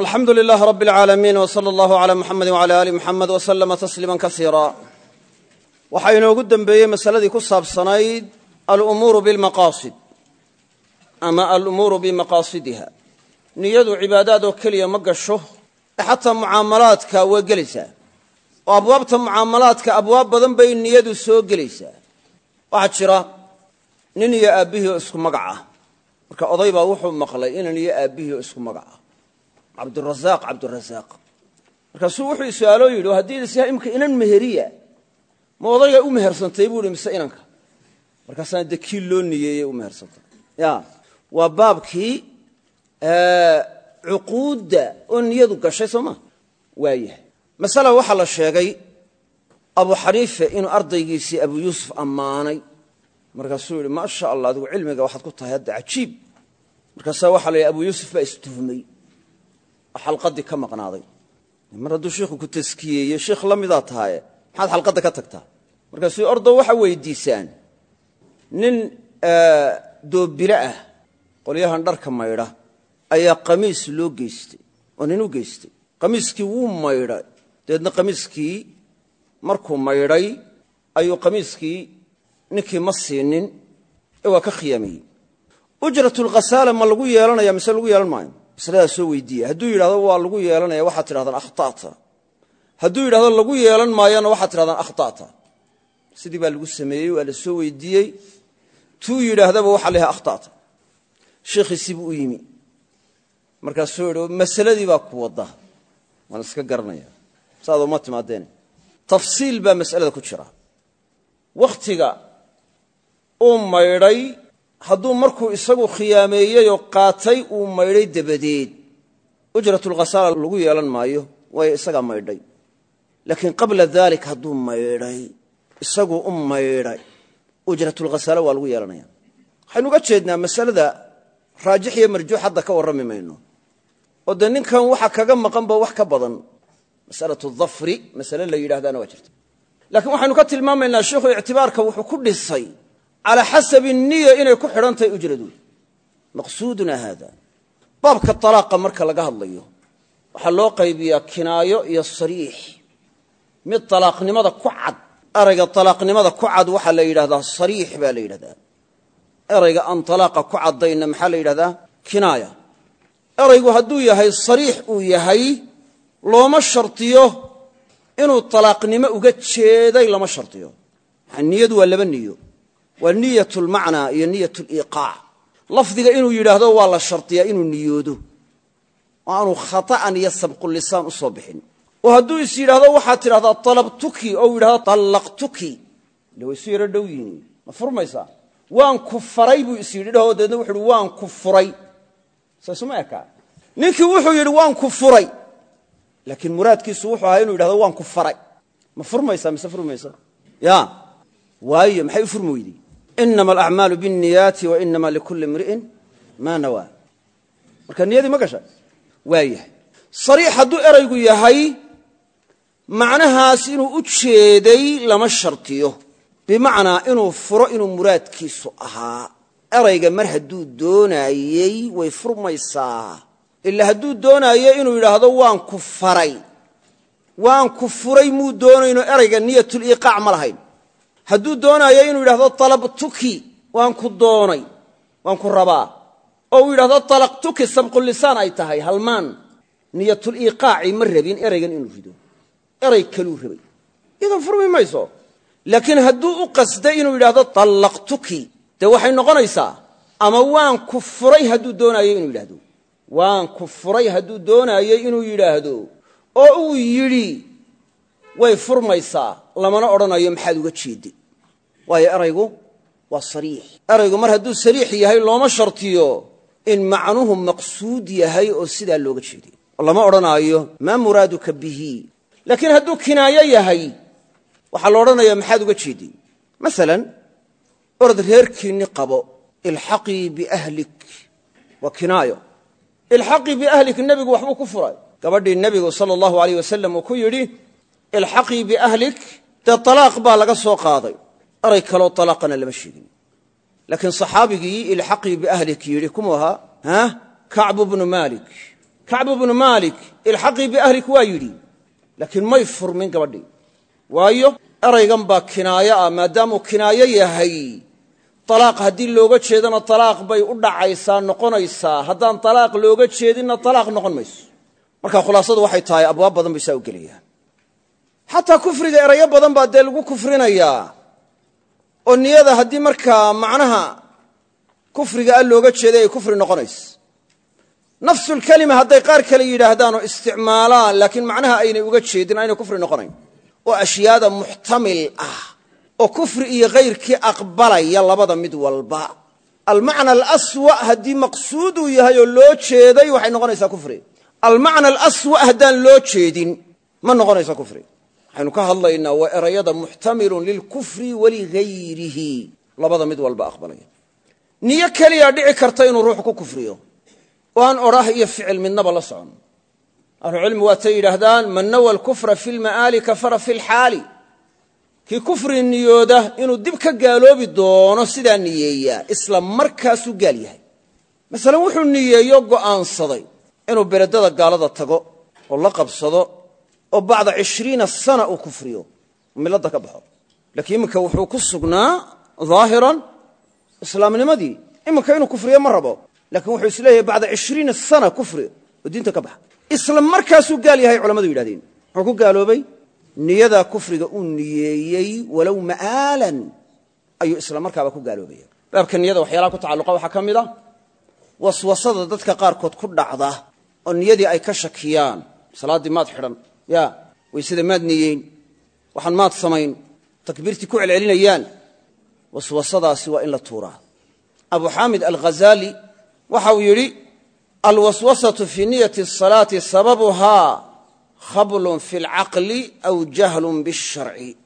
alxamdu lilaah rab اlcaalamiin w sala allahu cala muxamedi wcala ali muxamed w slama tasliima kasiira waxaa inoogu dembeeyey masaladii ku saabsanayd alumuuru bilmaqaasid ama alumuuru bimaqaasidiha. Niyadu cibaadaad oo keliya ma gasho ee xataa mucaamalaadka waa gelaysaa oo abwaabta mucaamalaadka abwaab badan bay niyadu soo gelaysaa waxaa jira nin iyo aabbihii isku magac marka oday wuxuu maqlay inan iyo aabbihii oo isku magac cabdurasaaq cabdurasaaq markaasuu wuxuu su'aaloo yidhi haddii lasiha imka inan meheriya ma odayga u mehersantay buu ihi mise inanka. Markaasana dee kii loo niyeeyey u mehersantay. Ya waa baabkii cuquudda oo niyadu gashay soo ma? Waayahay masala waxaa la sheegay abu xaniife inuu ardaygiisii abu yuusuf ammaanay. Markaasuu yidhi maa sha allah adigu cilmiga waxaad ku tahay hadda cajiib. Markaasaa waxaa la yidhi abu yuusuf baa istuhmay xalqadii ka maqnaaday. Mar hadduu shiikhu ku taskiyeeye shiikh la midaa tahaye maxaad xalqadda ka tagtaa? Markaasuu ordo waxa weydiisaan. Nin doobilo ah qolyahan dharka maydha ayaa qamiis loo geystay oo nin u geystay. Qamiiskii wuu maydhay dabeedna qamiiskii markuu maydhay ayuu qamiiskii ninkii ma siinin ee waa ka khiyaamayey ujratulkhasaala ma lagu yeelanaya mise lagu yeelan maayo masladaas soo weydiiya hadduu yidhahdo waa lagu yeelanaya waxaad tidhahdaan akhta'ta hadduu yidhahdo lagu yeelan maayona waxaad tidhahdaan akhta'ta sidii baa lagu sameeyey waa la soo weydiiyey. Tuu yidhaahdaba waxa la yahay akhta'ta sheikhiisii buu u yimi. Markaasuu yidhi masaladii baa ku wadda. Waan iska garanaya saad uma timaadeene tafsiil baa mas'alada ku jira. Wakhtiga uu maydhay hadduu markuu isagu khiyaameeyeyoo qaatay uu maydhay dabadeed. Ujratulkhasaala lagu yeelan maayo waayo isagaa maydhay. Laakiin qabla dalik hadduu maydhay isaguu u maydhay. Ujratulkhasaala waa lagu yeelanaya. Waxaynu uga jeednaa masalada raajix iyo marjuux hadda ka warrami mayno. Oo dee ninkan waxa kaga maqanba wax ka badan. Masalatu dafri masale la yidhahdaana waa jirta. Laakiin ka tilmaamaynaa sheikhu ictibaarka wuxuu ku dhisay calaa xasabi niya inay ku xidhan tahay ujradu maqsuuduna haada baabka talaaqa marka laga hadlayo waxaa loo qaybiyaa kinaayo iyo sariix mid talaaqnimada ku cad erayga talaaqnimada ku cad waxaa la yidhahdaa sariix baa la yidhahdaa erayga aan talaaqa ku caddayna maxaa la yidhahdaa kinaaya eraygu hadduu yahay sariix uu yahay looma shartiyo inuu talaaqnimo uga jeeday lama shartiyo niyadu waa laba waa niyat lmacnaa iyo niyat liiqaac lafdiga inuu yidhaahdo waa la shartiyaa inuu niyoodo. Oo aanu khata'an iyo sabqulisaan u soo bixin. Oo hadduu is yidhaahdo waxaad tidhahdaa talabtuki oo yidhahdo tallaqtuki. Ile way isu yaro dhow yihiin. Ma furmaysaa? Waan ku faray buu is yidhi. Dhaho deedna wuxu uhi waan ku furay. Saysuma ekaa ninkii wuxuu yidhi waan ku furay. Laakiin muraadkiisu ahaa inu yidhahdo waan ku faray. Ma inama alacmaalu biاnniyaati wa inama likulli imri'in maa nawaa marka niyadii ma gasha waayahay sariix hadduu eraygu yahay macnahaas inuu u jeeday lama shartiyo bimacnaa inuu furo inuu muraadkiisu ahaa erayga mar hadduu doonaayey way furmaysaa ila hadduu doonaayo inuu yidhaahdo waan ku faray waan ku furay muu doonayno erayga niyatuliiqaac ma lahayn hadduu doonaayo inuu yidhahdo talabtuki waan ku doonay waan ku rabaa. Oo uu yidhahdo talaqtuki sabqulisaan ay tahay halmaan. Niyatuliiqaaci ma rabin eraygan inuu rido. Eray kaluu rabay. Iyadan furmi mayso. Laakiin hadduu u qasday inuu yidhahdo tallaqtuki dee waxay noqonaysaa ama waan ku furay hadduu doonaayo inuu yidhahdo? Waan ku furay hadduu doonaayo inuu yidhaahdo? Oo uu yidhi way furmaysaa lamana odhanayo maxaad uga jeedday waayo eraygu waa sariix. Eraygu mar hadduu sariix yahay looma shartiyo in macnuhu maqsuud yahay oo sidaa looga jeeday lama odhanaayo maa muraaduka bihi? Laakiin hadduu kinaayo yahay waxaa la odhanaya maxaad uga jeedday masalan orod reerkiinni qabo ilxaqii biahlik waa kinaayo. Ilxaqii biahlik nebigu waxbuu ku furay gabadhii nebigu sala allahu alayh wasalam uu ku yidhi ilxaqii biahlik dee talaaq baa laga soo qaaday. Eray kaloo talaaqana lama sheegin. Laakiin saxaabigii ilxaqii biahlik yidhi kumuu ahaa kacbu bnu maalik. Kacbu bnu maalik ilxaqii biahlik waa yidhi laakiin may furmin gabadhii. Waayo eraygan baa kinaayo ah maadaamuu kinaayo yahay. Talaaq haddii looga jeedana talaaq bay u dhacaysaa noqonaysaa. Haddaan talaaq looga jeedinna talaaq noqon mayso. Marka khulaasadu waxay tahay abwaab badan bay saa u gelayaan xataa kufriga erayo badan baa dee lagu kufrinayaa oo niyada haddii markaa macnaha kufriga a looga jeeday ay kufri noqonayso nafsulkelima hadday qaar kale yidhaahdaan oo isticmaalaan laakiin macnaha aynay uga jeedin aynay kufri noqonayn. Oo ashyaada muxtamil ah oo kufri iyo kayrkii aqbalaya labada mid walba. Almacna alaswa haddii maqsuuduu yahay oo loo jeeday waxay noqonaysaa kufri. Almacna alaswa haddaan loo jeedin ma noqonaysa kufri waxaynu ka hadlaynaa waa erayada muxtamilun lilkufri waligayrihi labada mid walba aqbalaya. Niyo keliyaa dhici karta inuu ruuxu ku kufriyo. Oo aan odhah iyo ficil midnaba la socon. Ahlucilmi waatay yidhaahdaan man nawa alkufra fi lma'aali kafara fi lxaali kii kufri niyooda inuu dib ka gaaloobi doono sidaa niyeeyaa isla markaasuu gaal yahay. Masalan wuxuu niyeeyo go'aansaday inuu beledada gaalada tago oo la qabsado oo bacda cishriina sana uu kufriyo milladda ka baxo. Laakiin iminka wuxuu ku sugnaa daahiran islaamnimadii. Iminka inuu kufriyo ma rabo laakiin wuxuu is leeyahay bacda cishriina sana kufri oo diinta ka baxa. Isla markaasuu gaal yahay culamadu yidhahdeen. Muxuu ku gaaloobay niyadaa kufriga uu niyeeyey walow ma'aalan ayuu isla markaaba ku gaaloobaya. Baabka niyada waxyaalaha ku tacalluqa waxaa ka mid a waswasada dadka qaarkood ku dhacda oo niyadii ay ka shakiyaan. Salaaddii maad xidhan ya waysada maad niyeyn waxaan maad samayn. Takbiirtii ku celcelinayaan. Waswasadaasi waa in la tuuraa. Abu xaamid alghazaali waxa uu yidhi alwaswasatu fii niyati asalaati sababuhaa khablun fi lcaqli aw jahlun bisharci.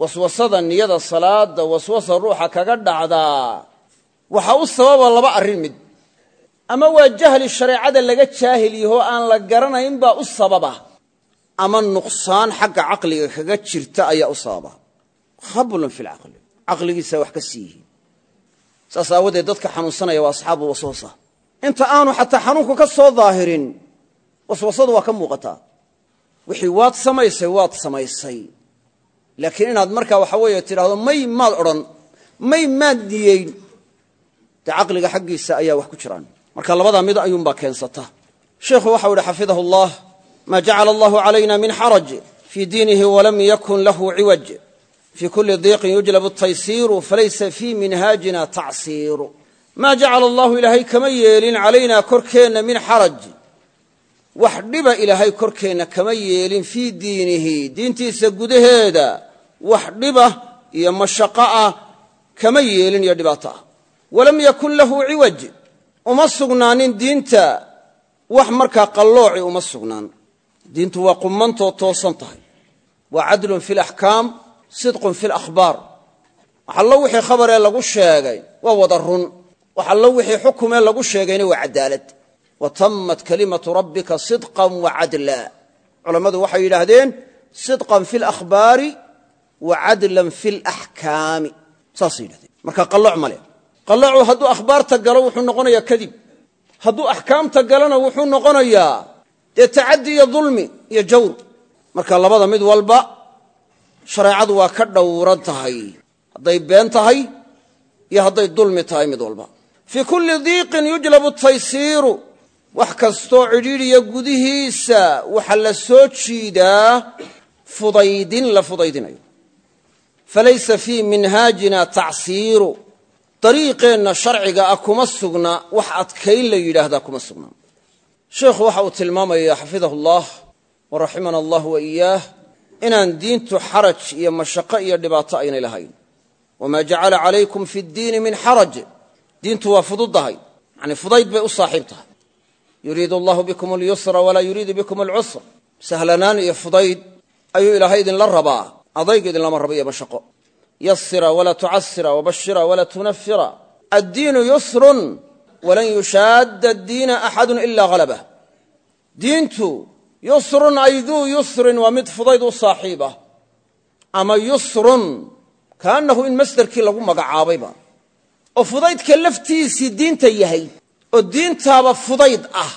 Waswasada niyada salaada waswasa ruuxa kaga dhacdaa waxaa u sababa laba arrin mid. Ama waa jahli shareecada laga jaahil yahoo aan la garanayn baa u sababa ama nuqsaan xagga caqliga kaga jirta ayaa u sababa. Khablun fi lcaqli caqligiisa wax ka sii yihiin. Saas aawadeed dadka xanuunsanaya waa asxaabu waswasa. Inta aanu xataa xanuunku ka soo daahirin waswasadu waa ka muuqataa. Wixii waad samaysay waad samaysay. Laakiin inaad markaa waxa weeye tidhaahdo may maad odhan may maad niyeyn dee caqliga xaggiisa ayaa wax ku jiraan. Marka labadaa mid ayuunbaa keensata. Sheikhu waxau ihi xafidahu allah maa jacala allahu calayna min xaraj fii diinihi walam yakun lahu ciwaj. Fii kulli diiqin yujlabu taysiiru falaysa fii minhaajina tacsiiru maa jacala allahu ilaahay kama yeelin calaynaa korkeenna min xaraj. Wax dhiba ilaahay korkeenna kama yeelin fii diinihi diintiisa gudaheeda. Wax dhiba iyo mashaqo ah kama yeelin iyo dhibaato. Ah walam yakun lahu ciwaj. Uma sugnaanin diinta. Wax markaa qallooci uma sugnaan diintu waa qumantoo toosan tahay. Waa cadlun fi laxkaam sidqun fi lakhbaar waxallo wixii khabaree lagu sheegay waa wada run. Waxallo wixii xukumee lagu sheegayna waa cadaalad. Wa tammat kalimatu rabbika sidqan wa cadla. Culammadu waxay yidhaahdeen sidqan fi lakhbaari wa cadlan fi laxkaami saasay yidhahdeen marka qallooc ma leh. Hadduu akhbaarta galo wuxuu noqonayaa kadib. Hadduu axkaamta galana wuxuu noqonayaa dee tacaddi iyo dulmi iyo jawr. Marka labada mid walba shareecadu waa ka dhowran tahay. Hadday been tahay iyo hadday dulmi tahay mid walba. Fii kulli diiqin yujlabu taysiiru. Wax kastoo cidhiidhiya gudihiisa waxa la soo jiidaa fudaydin la fudaydinayo. Falaysa fii minhaajina tacsiiru. Dariiqeenna sharciga ah kuma sugna wax adkayn la yidhaahdaa kuma sugna sheikhu waxa uu tilmaamaya xafidahu allah wa allah wa iyaah inaan diintu xaraj iyo mashaqo iyo dhibaato aynay lahayn. Wamaa jacala calaykum fi ddiini min xaraj diintu waa fududdahay yacnii fudayd bay u saaxiib tahay. Yuriidu allahu bikum alyusra walaa yuriidu bikum alcusra sahlanaan iyo fudayd ayuu ilaahay idinla rabaa adayg idinlama rabo iyo mashaqo. Yasira walaa tucasira wabashira walaa tunafira addiinu yusrun walan yushaadda addiina axadun ilaa halabah diintu yusrun ay duu yusrin waa mid fudayd u saaxiib ah ama yusrun kaannahu in masderkii lagu magacaabayba. Oo fudaydka laftiisii diinta yahay oo diintaaba fudayd ah.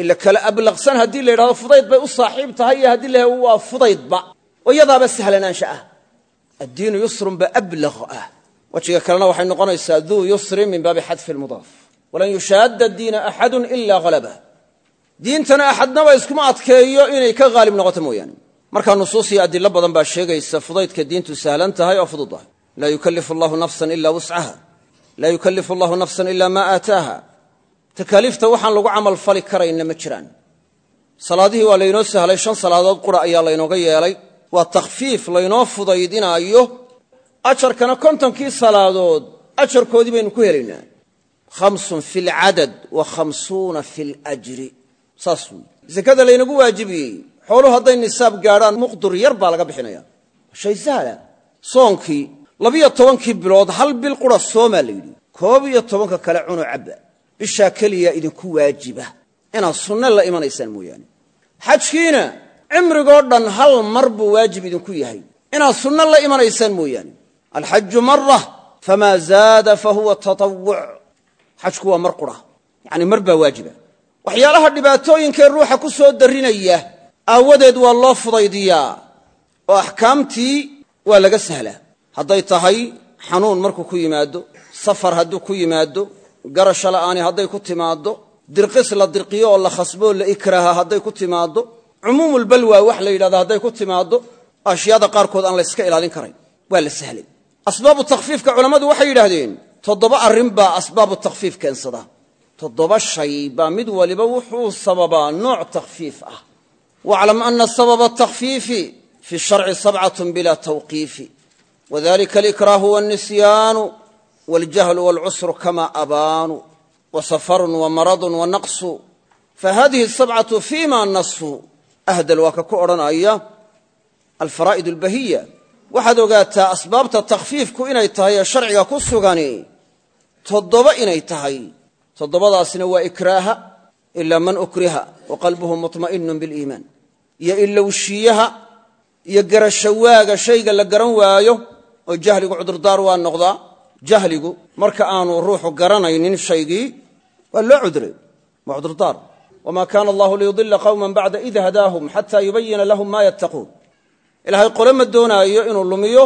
Ila kala ablaqsan haddii la yidhahdo fudayd bay u saaxiib tahay iyo haddii la yidhahdo waa fudaydba. Oo iyadaaba sahlanaansha ah. Addiinu yusrun ba ablaq ah. Wejiga kalena waxay noqonaysaa duu yusrin min baabi xadfi lmudaaf walan yushaadda diina axadun ilaa halabah diintana axadnaba iskuma adkeeyo inay ka haalib noqoto mooyaane. Markaa nusuus iyo adilo badan baa sheegaysa fudaydka diintu sahlan tahay oo fududahay laa yukallifu allahu nafsan ila wuscaha laa yukallifu allahu nafsan ila maa aataaha. Takaaliifta waxaan lagu camal fali karayna ma jiraan. Salaadihii waa laynoo sahlay shan salaadood qura ayaa laynooga yeelay. Waa takhfiif laynoo fudaydinaayo. Ajarkana kontonkii salaadood ajarkoodii baynu ku helaynaa khamsun fi lcadad wa khamsuuna fi ljri saas wey. Sekada laynagu waajibiyey. Xooluhu hadday nisaab gaadhaan muqdur yar baa laga bixinaya shay sahla soonkii labiyo tobankii bilood hal bil qura soomaa la yidhi. Koob iyo tobanka kale cuno cabba. Bishaa keliya idinku waajiba. Inaad sunne la imanaysaan mooyaane. Xajkiina cimrigoo dhan hal mar buu waajib idinku yahay. Inaad sunno la imanaysaan mooyaane. Alxaju mara famaa zaada fahuwa tatawuc xajku waa mar qura yacni mar baa waajiba. Waxyaalaha dhibaatooyinkaee ruuxa ku soo darrinaya aawadeed waa loo fudaydiyaa. Oo axkaamtii waa laga sahlaa. Hadday tahay xanuun markuu ku yimaado safar hadduu ku yimaado garasho la'aani hadday ku timaaddo dirqis la dirqiyo oo la khasboo la ikraaha hadday ku timaaddo cumuumulbalwa wax la yidhahdo hadday ku timaaddo ashyaada qaarkood aan la yska ilaalin karayn. Waa la sahlay. Asbaabu takhfiifka culammadu waxay yidhaahdeen toddoba arrin baa asbaabu takhfiif keensada. toddoba shay baa mid waliba wuxuu sababaa nooc takhfiif ah. waclam ana sababa takhfiifi fi sharci sabcatun bila tawqiifi. wadalika alikraahu walnisyaanu waljahlu walcusru kama abaanu wasafarun wamaradun wanaqsu fahadihi sabcatu fima nasu ahdal waa ka ku odhanaya alfaraa'id albahiya waxaad ogaataa asbaabta takhfiifku inay tahay ee sharciga ku sugani toddoba inay tahay. Toddobadaasina waa ikraaha ilaa man ukriha wa qalbuhu muطma'inun biliimaan iyo ilowshiyaha iyo garashawaaga shayga la garan waayo oo jahligu cudurdaar waa noqdaa. Jahligu marka aanu ruuxu garanaynin shaygii waa loo cudray waa cudurdaar. Wma kana allahu liyudila qawma bacda id hadaahum xata yubayina lahum ma yattaquun. Ilaahay qole ma doonaayo inuu lumiyo.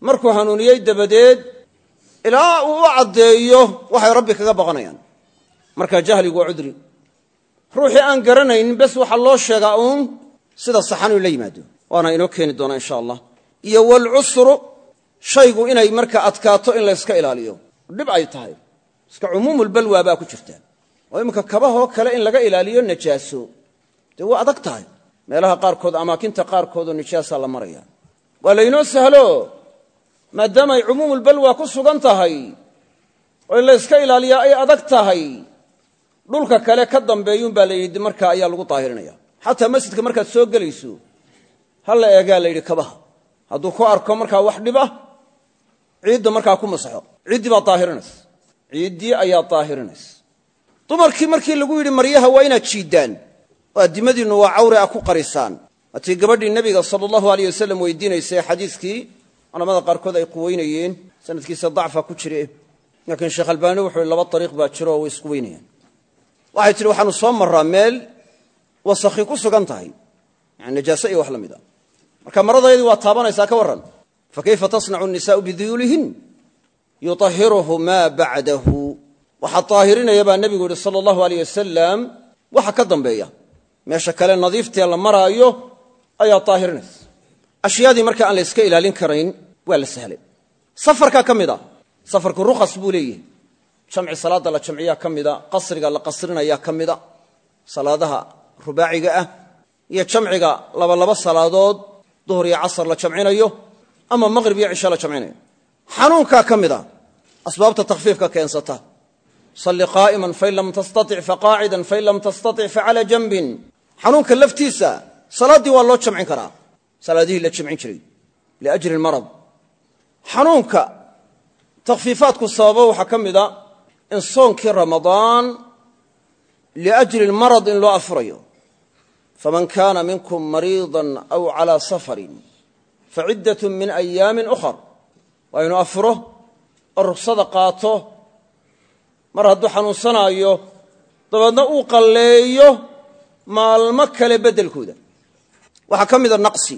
Markuu hanuuniyey dabadeed ilaa uu u caddeeyo waxay rabbi kaga baqanayaan. Marka jahligu waa cudri. Ruuxii aan garanaynin bes waxaa loo sheegaa uun sida saxan la yimaado. Waana inoo keeni doonaa insha allah iyo walcusru shaygu inay marka adkaato in layska ilaaliyo. Dhib ay tahay. Iska cumuumulbalwa baa ku jirta. Oo iminka kabahoo kale in laga ilaaliyo najaaso. Dee waa adag tahay. Meelaha qaarkood amaakinta qaarkoodoo nijaasa la maraya. Waa laynoo sahlo maadaamay cumuumulbalwa ku sugan tahay oo in layska ilaaliyaa ay adag tahay dhulka kale ka dambeeyuunbaa la yidhi markaa ayaa lagu daahirinaya. Xataa masjidka markaad soo gelayso ha la eegaa la yidhi kabaha. Hadduu ku arko markaa wax dhib ah ciidda markaa ku masaxo. Ciiddii baa daahirinaysa. Ciiddii ayaa daahirinaysa. Dumarkii markii lagu yidhi maryaha waa inaad jiiddaan. Oo addimadiinnu waa cawre a ku qarisaan. Waatii gabadhii nebiga sala allahu aleyh wasalam weydiinaysay xadiiskii culamada qaarkood ay quweynayeen sanadkiisa dacfa ku jire. Laakiin sheekh albaani wuxuu laba ariiq baa jiro oo isku weynayaan waxay tidhi waxaanu soo marraa meel wasakhi ku sugan tahay. Yani najaase iyo wax la a marka maradayadii waa taabanaysaa ka warran. Fa kayfa tasnacu nisaau biduyuulihin yuطahiruhu maa bacdahu waxaa daahirinaya baa nebigu yihi sala allahu aleyh wasalam waxa ka dambeeya meesha kale nadiiftee la maraayo ayaa daahirinaysa ashyaadii marka aan la yska ilaalin karayn waa la sahlay. Safarkaa ka mid a safarku rukhas buu leeyahay. Jamci salaadda la jamciyaa ka mida qasriga la qasrinayaa ka mida salaadaha rubaaciga ah iyo jamciga labalaba salaadood duhur iyo casar la jamcinayo ama maqrib iyo cisho la jamcinayo. Xanuunkaa ka mid a asbaabta takhfiifka keensata. Salli qaa'iman fain lam tastatic faqaacidan fain lam tastatic facala janbin. Xanuunka laftiisa salaaddii waa loo jamcin karaa. Salaadihii la jamcin jiray liajli marad xanuunka takhfiifaadku sababo waxaa ka mid a in soonkii ramadaan liajli marad in loo afurayo faman kaana minkum mariidan aw calaa safarin faciddatun min ayaamin ukhar. Waa inuu afuro oo ruksada qaato mar hadduu xanuunsanaayo dabeedna uu qalleeyo maalmo kale beddelkooda. Waxaa ka mida naqsi.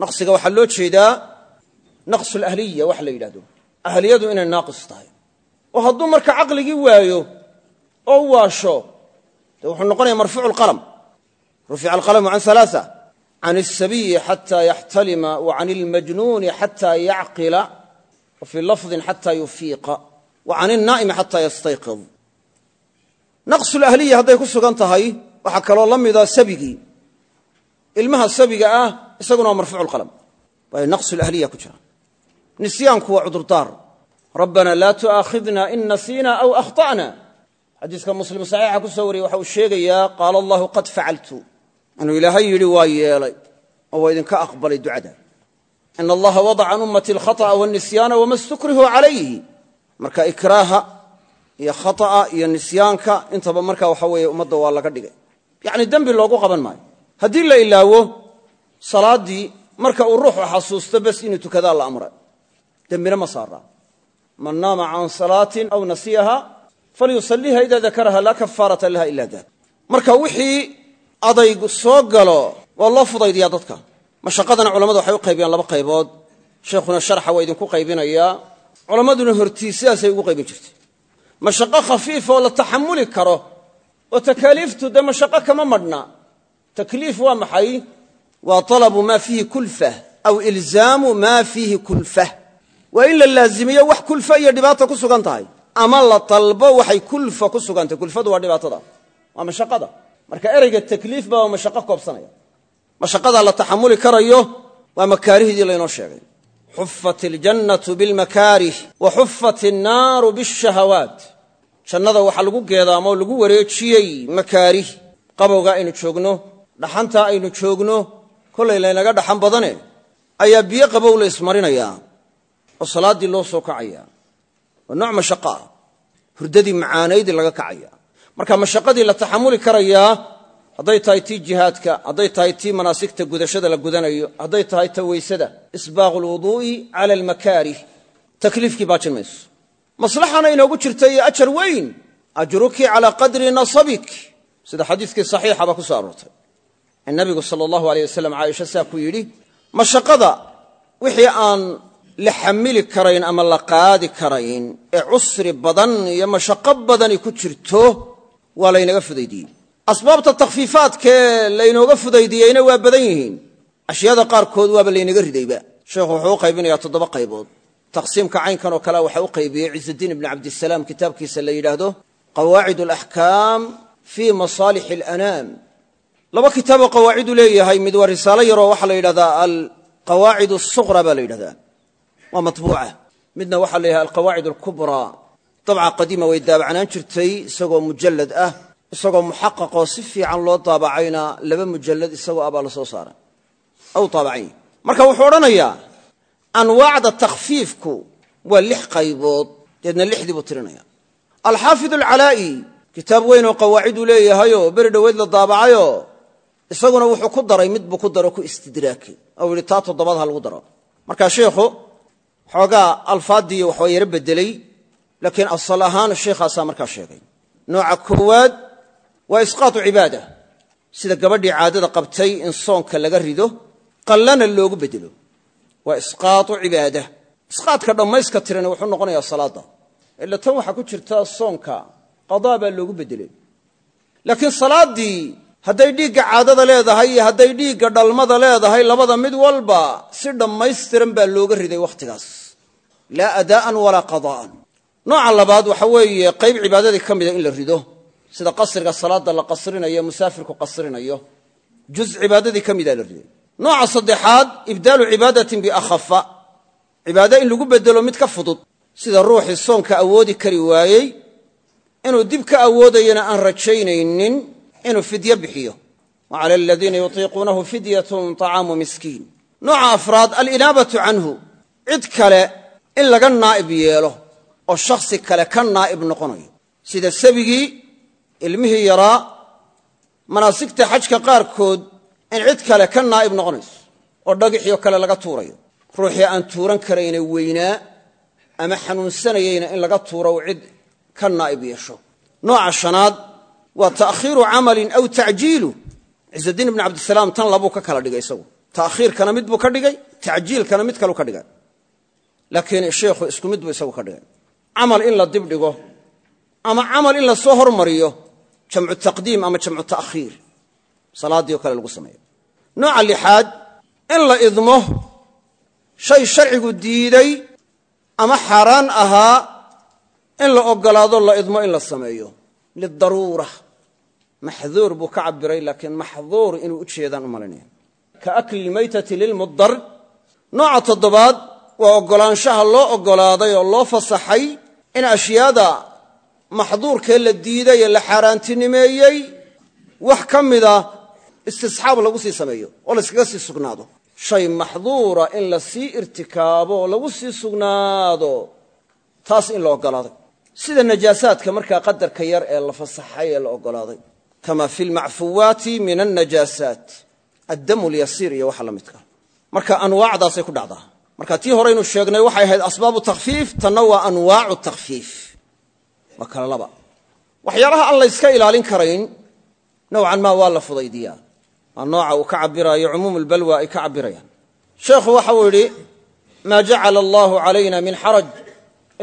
Naqsiga waxaa loo jeedaa naqsu alahliya wax la yidhahdo ahliyadu inay naaqis tahay. Oo hadduu marka caqligii waayo oo waasho dee wuxuu noqonaya marfuucu lqalam rufica alqalamu can alaaa can alsabiyi xata yaxtalima wa can almajnuuni xata yacqila wa lafdin xata yufiiqa wa can alnaa'imi xata yastayqid naqsu lahliya hadday ku sugan tahay waxaa kaloo la mida sabigii. Ilmaha sabiga ah isaguna waa marfuucu lqalam waayo naqsu lahliya ku jira nisyaanku waa cudurdaar. Rabbana laa tu'aakhidna in nasiina aw akhta'na. Xadiiska muslim saxiixa ku soo wariyey waxa uu sheegayaa qaala allahu qad facaltu inuu ilaahay yidhi waa yeelay oo waa idinka aqbalay ducada. Ina allaha wadaca can ummati alkhata'a walnisyaana wama stukrihuu calayhi. Marka ikraaha iyo khata'a iyo nisyaanka intaba marka waxa weeye ummadda waa laga dhigay. Yacni dembi loogu qaban maayo. Haddii la ilaawo salaaddii marka uu ruuxu xasuusto bes inuu tukadaa dembina ma saaraa man naama can salaatin aw nasiyaha falyusaliha ida dakaraha laa kafaarata laha ila dak marka wixii adaygu soo galo waa loo fudaydiyaa dadka. Mashaqadana culamadu waxay u qaybiyaan laba qaybood. Sheekhuna sharxa waa idinku qaybinayaa culammaduna hortii sidaasay ugu qaybin jirtay. Mashaqo khafiifa oo la taxamuli karo oo takaaliiftu dee mashaqo kama madhna. Takliif waa maxay? Waa talabu maa fiihi kulfah aw ilzaamu maa fiihi kulfah waa in la laazimiyo wax kulfa iyo dhibaata ku sugan tahay. Ama la dalbo waxay kulfa ku sugantahy kulfadu waa dhibaatada. Waa mashaqada. Marka ereyga takliif baa mashaqo koobsanaya. Mashaqada la taxamuli karayo waa makaarihdii laynoo sheegay. Xufat iljannatu bilmakaarih wa xufat innaaru bishahawaat jannada waxaa lagu geedaamoo lagu wareejiyey makaarih. Qabowga aynu joogno dhaxantaa aynu joogno kollay laynaga dhaxan badane ayaa biyo qabow la oo salaaddii loo soo kacaya. Waa nooc mashaqa. Hurdadii macaanaydii laga kacaya. Marka mashaqadii la taxamuli karayaa hadday tahay tii jihaadka hadday tahay tii manaasigta gudashada la gudanayo hadday tahay ta weysada cala almakaarih. Takliifkii baajin mayso. Maslaxana inoogu jirta ajar weyn. Ajruki calaa qadri nasabik. Sida xadiiskii saxiixaba ku soo aroortay. Nabigu sala allahu aleyh wasalam caaisha saa ku yidhi mashaqada wixii aan la xamili karayn ama la qaadi karayn ee cusri badan iyo mashaqo badani ku jirto waa laynaga fudaydiyey. Asbaabta takhfiifaadkee laynooga fudaydiyeyna waa badan yihiin. Ashyaada qaarkood waaba laynaga ridayba. Sheekhu wuxuu u qaybinayaa toddoba qaybood. Taqsiimka caynkan oo kale waxa u qaybiyey ciizudiin ibni cabdisalaam kitaabkiisa la yidhaahdo qawaacid alaxkaam fii masaalixi alanaam laba kitaaboo qawaacidu leeyahay mid waa risaalo yaroo waxaa la yidhahdaa alqawaacid asuqra la yidhahdaa waa matbuuca. Midna waxaa la yidhahda alqawaacid alkubraa dabca qadiima way daabacnaan jirtay isagoo mujallad ah isagoo muxaqaqoo si fiican loo daabacayna laba mujallad isagoo ah baa la soo saaray. Aw daabacay. Marka wuxuu odhanayaa anwaacda takhfiifku waa lix qaybood deedna lixdii buu tirinaya alxaafid alcalaa'i kitaab weyn oo qawaaciduu leeyahayoo beri dhoweyd la daabacayoo isaguna wuxuu ku daray mid buu ku daro ku istidraakay ou yihi taa toddobaad ha lagu daro. Markaa xoogaa alfaaddii waxbaa yaro bedelay laakiin asal ahaan sheikhaasaa markaa sheegay. Nooca koowaad waa isqaatu cibaada sida gabadhii caadada qabtay in soonka laga rido qallana loogu bedelo waa isqaatu cibaada. Isqaadka dhammayska tirani wuxuu noqonayaa salaadda. Ila tan waxaa ku jirta soonka qadaa baa loogu bedelay laakiin salaaddii hadday dhiigga caadada leedahay iyo hadday dhiigga dhalmada leedahay labada mid walba si dhammaystiran baa looga riday wakhtigaas laa adaa'an walaa qadaa'an nooca labaad waxa weeye qayb cibaadadii ka mida in la rido sida qasriga salaadda la qasrinayo musaafirku qasrinayo juz cibaadadii ka mida la riday. Nooca saddexaad ibdaalu cibaadatin biakhafa. Cibaado in lagu bedelo mid ka fudud sida ruuxii soonka awoodi kari waayey inuu dib ka awoodayana aan rajaynaynin inuu fidyo bixiyo. Wa cala aladiina yutiiquunahu fidyatun طacaamu miskiin. Nooca afraad alinaabatu canhu cid kale in laga naa'ib yeelo oo shakhsi kale ka naa'ib noqonayo. Sida sabigii ilmihii yaraa manaasigta xajka qaarkood in cid kale ka naa'ib noqonayso oo dhagixyo kale laga tuurayo. Ruuxii aan tuuran karayna weynaa ama xanuunsanayeyna in laga tuuro u cid ka naa'ib yeesho. Nooca waa ta'khiiru camalin aw tacjiilu ciisadiin ibni cabdisalaam tan labuu ka kala dhigay isagu. Ta'khiirkana mid buu ka dhigay tacjiilkana mid kaleu ka dhigay. Laakiin sheikhu isku mid buu isagu ka dhigay. Camal in la dibdhigo ama camal in la soo hormariyo jamcu taqdiim ama jamcu ta'khiir salaaddii oo kale lagu sameeyo. Nooca lixaad in la idmo shay sharcigu diiday ama xaaraan ahaa in la ogolaado la in la sameeyo lidaruura maxduur buu ka cabiray laakiin maxduur inuu u jeedaan u malaynaya ka akli lmaytati lilmudar nooca toddobaad waa oggolaanshaha loo oggolaaday oo loo fasaxay in ashyaada maxduurkee la diiday ee la xaaraantinimeeyey wax ka mida istisxaab lagu sii sameeyo oo layskaga sii sugnaado shay maxduura in la sii irtikaabo oo lagu sii sugnaado taas in la oggolaaday sida najaasaadka markaa qadarka yar ee la fasaxay ee la oggolaaday kama fi lmacfuwaati min alnajaasaat addamu lyasiir iyo waxa la midka. Marka anwaacdaasay ku dhacdaa. Marka tii horeynu sheegnay waxay ahayd asbaabu takhfiif tanna waa anwaacu takhfiif. Waa kala laba. Waxyaalaha aan layska ilaalin karayn nowcan maa waa la fudaydiyaa. Waa nooca uu ka cabiraayo cumuum ay ka cabirayaan sheekhu waxa uu yidhi maa jacala allaahu calayna min xaraj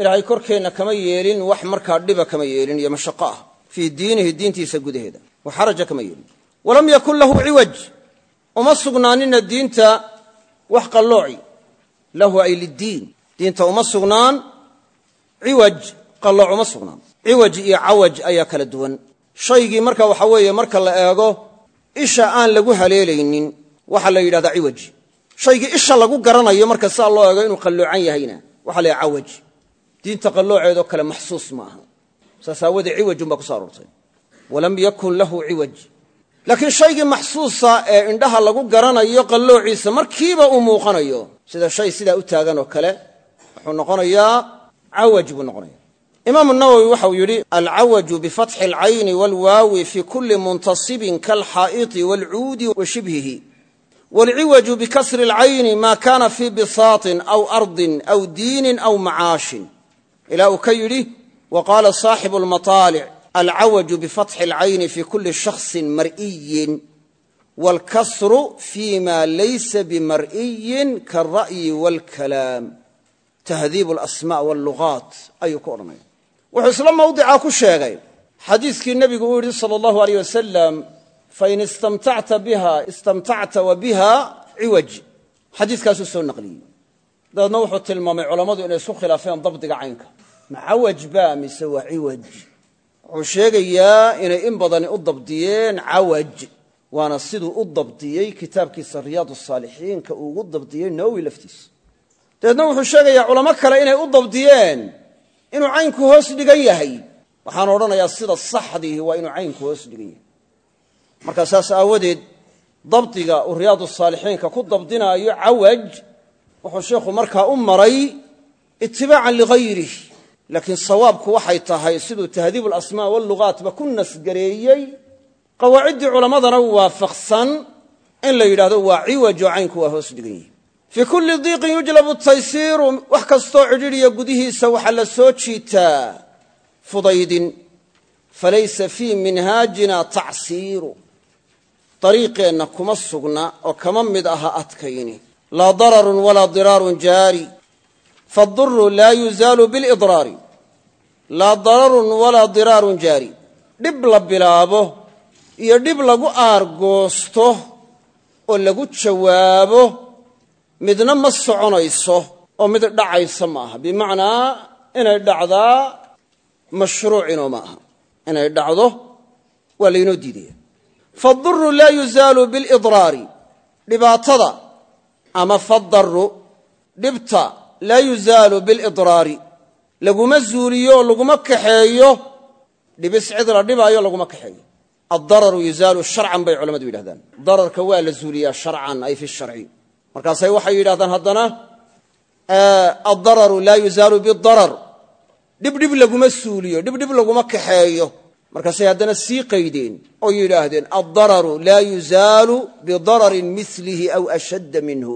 ilaahay korkeenna kama yeelin wax markaa dhiba kama yeelin iyo mashaqo ah fii diinihi diintiisa gudaheeda. Wax xaraja kama yeelin. Walam yakun lahu ciwaj. Uma sugnaanina diinta wax qallooci. Lahu ay liddiin. Diinta uma sugnaan ciwaj qallooc uma sugnaan. Ciwaj iyo cawaj ayaa kala duwan. Shaygii marka waxa weeye marka la eego isha aan lagu haleelaynin waxaa la yidhahdaa ciwaj. Shaygii isha lagu garanayo marka saa loo eego inuu qalloocan yahayna waxaa la yidhaha cawaj diinta qallooceedoo kale maxsuus ma aha. Saas aawadee ciwajun baa ku so aroortay. Walam yakun lahu ciwaj. Laakiin shaygii maxsuusa ee indhaha lagu garanayo qalloociisa markiiba uu muuqanayo sida shay sidaa u taagan oo kale wuxuu noqonayaa cawaj buu noqonaya imaamu nawowi waxau yidhi alcawaju bifatxi alcayni waalwaawi fi kulli muntasibin kaalxaa'iti waalcuudi wa shibhihi. Waalciwaju bikasri alcayni maa kaana fii aw ardin aw diinin ilaa uu ka yidhi wa qaala saaxibu almataalic alcawaju bifatxi alcayni fi kulli shaksin mar'iyin waalkasru fi ma laysa bimar'iyin kaalra'yi waalkalaam tahdiib alasmaa wallugaat ayuu ku odhanaya wuxuu isla mawdicaa ku sheegay xadiiskii nebigu uu yidhi sala allahu aleyh wasalam fain istamtacta biha istamtacta wa biha ciwaj. Xadiiskaasuu soo naqliyey dabeedna wuxuu tilmaamay culammadu inay isku khilaafeen dabdiga caynka. Ma cawaj ba mise waa ciwaj wuxuu sheegayaa inay in badani u dabdiyeen cawaj waana siduu u dabdiyey kitaabkiisa riyaad saalixiinka uu ugu dabdiyey nawowi laftiisa. Dabeedna wuxuu sheegayaa culamo kale inay u dabdiyeen inuu caynku hoos dhigan yahay. Waxaan odhanayaa sida saxdiihi waa inuu caynku hoos dhigan yahay. Markaa saas aawadeed dabdiga uu riyaad saalixiinka ku dabdinaayo cawaj wuxuu sheikhu markaa u maray itibaacan lihayrih laakiin sawaabku waxay tahay siduu tahdiib alasmaa wallugaatba ku nasgareeyey qawaaciddii culammadana waafaqsan in la yidhahdo waa ciwaj oo caynku waa hoos dhigan yahay fii kulli diiqin yujlabu taysiiru. Wax kastoo cidhiidhiya gudihiisa waxaa la soo jiitaa fudaydin falaysa fii minhaajina tacsiiru. Dariiqeenna kuma sugna oo kama mid aha adkayni laa dararun walaa diraarun jaari faaduru laa yuzaalu bilidraari laa dararun walaa diraarun jaari dhib la bilaabo iyo dhib lagu aargoosto oo lagu jawaabo midna ma soconayso oo mid dhacaysa ma aha bimacnaa inay dhacdaa mashruucinoo ma aha inay dhacdo waa laynoo diidaya faaduru laa yuzaalu bilidraari dhibaatada ama fadaru dhibta laa yuzaalu bilidraari. Laguma zuuliyo laguma kaxeeyo dhibis cid la dhibaayo laguma kaxeeyo. Addararu yuzaalu sharcan bay culammadu yidhahdaan dararka waa la zuuliyaa sharcan ay fi sharci. Markaasay waxay yidhahdaan haddana addararu laa yuzaalu bidarar dhibdhib laguma suuliyo dhibdhib laguma kaxeeyo markaasay haddana sii qaydeen oo yidhaahdeen addararu laa yuzaalu bidararin milihi aw ashadda minhu.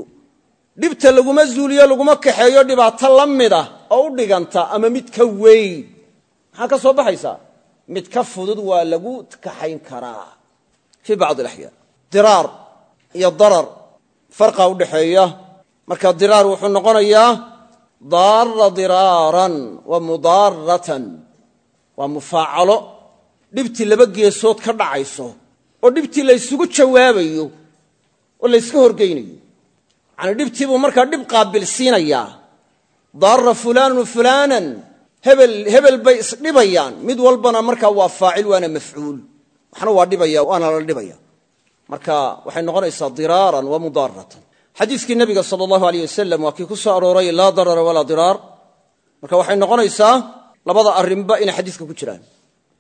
Dhibta laguma zuuliyo laguma kaxeeyo dhibaato la mid ah oo u dhiganta ama mid ka weyn. Maxaa ka soo baxaysaa mid ka fudud waa lagu kaxayn karaa. Fii bacdi alaxyaan diraar iyo darar farqa u dhexeeya marka diraar wuxuu noqonayaa daara diraaran wa mudaaratan waa mufaacalo dhibtii laba geesood ka dhacayso oo dhibtii laysugu jawaabayo oo layska horgeynayo yacanii dhibtii buu markaa dhib qaabilsiinayaa daara fulaanun fulaanan hebel hebel bay isdhibayaan mid walbana markaa waa faacil waana mafcuul. Waxna waa dhibaya waana la dhibaya. Marka waxay noqonaysaa diraaran wa mudaaratan. Xadiiskii nebiga sala allahu aleyh wasalam waa kii ku soo arooray laa darara walaa diraar. Marka waxay noqonaysaa labada arrinba inay xadiiska ku jiraan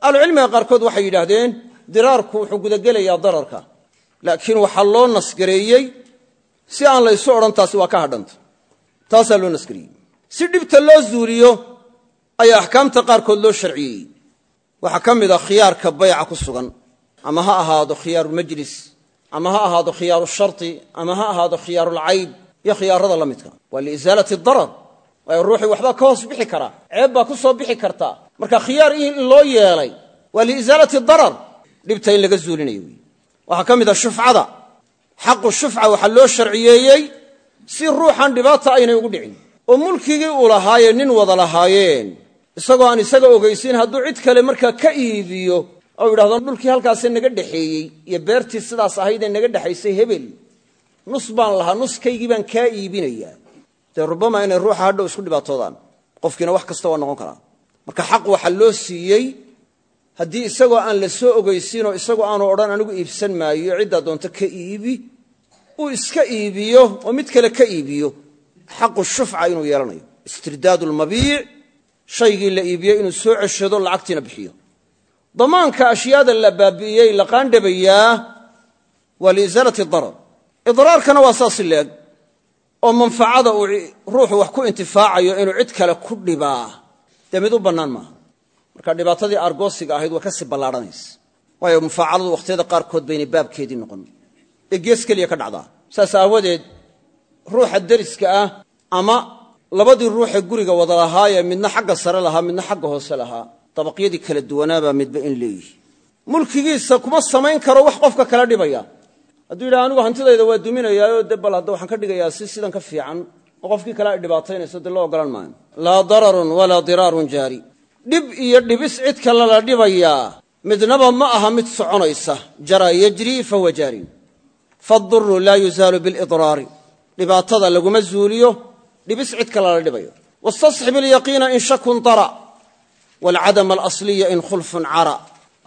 ahlucilmiga qaarkood waxay yidhaahdeen diraarku wuxuu gudagelayaa dararka. Laakiin waxaa loo nasgareeyey si aan laysu odhan taasi waa ka hadhanta. Taasaa loo nasgareeyey si dhibta loo zuuliyo ayaa axkaamta qaarkood loo sharciyey. Waxaa ka mid a khiyaarka bayca ku sugan ama ha ahaado khiyaarulmajlis ama ha ahaado khiyaaru sharti ama ha ahaado khiyaarulcayb iyo khiyaarada la midka. Waa liisaalati darar. Waayo ruuxii waxbaa ka hoos bixi karaa ceeb baa ku soo bixi kartaa marka khiyaar in loo yeelay waa liisaalati darar dhibta in laga zuulinayo wey waxaa ka mid a shufcada. Xaqu shufca waxaa loo sharciyeeyey si ruuxan dhibaata aynay ugu dhicin. Oo mulkigii uu lahaayee nin wada lahaayeen. Isagoo aan isaga ogaysiin hadduu cid kale markaa ka iibiyo oo yidhahdo dhulkii halkaasee naga dhexeeyey iyo beertii sidaas ahaydee naga dhexaysay hebel. Nus baan lahaa nuskaygii baan kaa iibinayaa. Dee rubama inay ruuxa hadhow isku dhibaatoodaan. Qofkiina wax kasta waa noqon karaa marka xaq waxaa loo siiyey haddii isagoo aan la soo ogaysiinoo isagoo aanu odhan anigu iibsan maayo ciddaa doonto ka iibi uu iska iibiyo oo mid kale ka iibiyo xaqu shufca inuu yeelanayo. Istirdaadu lmabiic shaygii la iibiyey inuu soo ceshado lacagtiina bixiyo. Damaanka ashyaada la baabi'iyey la qaandhabayaa waa liisaalati darar. Idraarkana waa saas leeg oo manfacada uu ruuxu wax ku intifaacayo inuu cid kale ku dhibaa dee mid u bannaan maaha. Marka dhibaatadii argoosiga ahayd waa ka sii ballaadhanaysa waayo mufaacaladu wakhtiyada qaarkood baynay baabkeedii noqon. Ee gees keliya ka dhacdaa. Saas aawadeed ruuxa deriska ah ama labadii ruuxee guriga wada lahaayee midna xagga sare lahaa midna xagga hoose lahaa dabaqyadii kala duwanaabaa midba in leeyihi. Mulkigiisa kuma samayn karo wax qofka kala dhibaya. Hadduu yidhaha anigu hantidayda waa duminayaayo de bal hadda waxaan ka dhigayaa si sidan ka fiican oo qofkii kale ay dhibaataynayso loo ogolan maayo. Laa dararun walaa diraarun jaari. Dhib iyo dhibis cid kale la dhibayaa midnaba ma aha mid soconaysa. Jaraa yajrii fahuwa jaarin faaduru laa yuzaalu bilidraari. Dhibaatada laguma zuuliyo dhibis cid kale la dhibayo. Wastasxib ilyaqiina in shakun dara. Waalcadama alasliya in khulfun cara.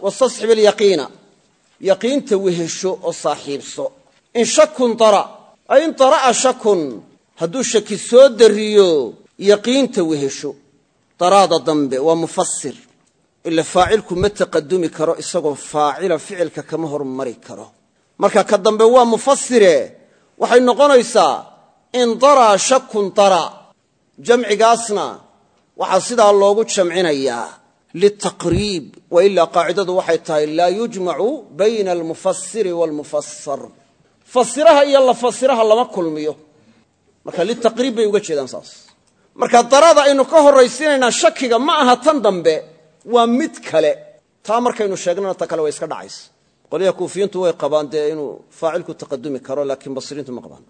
Wastasxib ilyaqiina yaqiinta wehesho oo saaxiibso. In shakun dara ay in dara'a shakun hadduu shaki soo dariyo yaqiinta wehesho daraada dambe waa mufasir ila faacilku ma taqadumi karo isagoo faacila ficilka kama hormari karo. Marka ka dambe waa mufasire waxay noqonaysaa in daraa shakun dara. Jamcigaasna waxaa sidaa loogu jamcinayaa. Litaqriib wa ilaa qaacidadu waxay tahay laa yujmacu bayna almufasiri waalmufasar fasiraha iyo la fasiraha lama kulmiyo marka litaqriib bay uga jeedaan saas. Marka darada aynu ka horraysiinaynaa shakiga ma aha tan dambe waa mid kale. Taa markaynu sheegnana ta kale way iska dhacaysa. Qolyaha kuufiyiintu way qabaan dee inuu faacilku taqadumi karo laakiin basiriintu ma qabaan.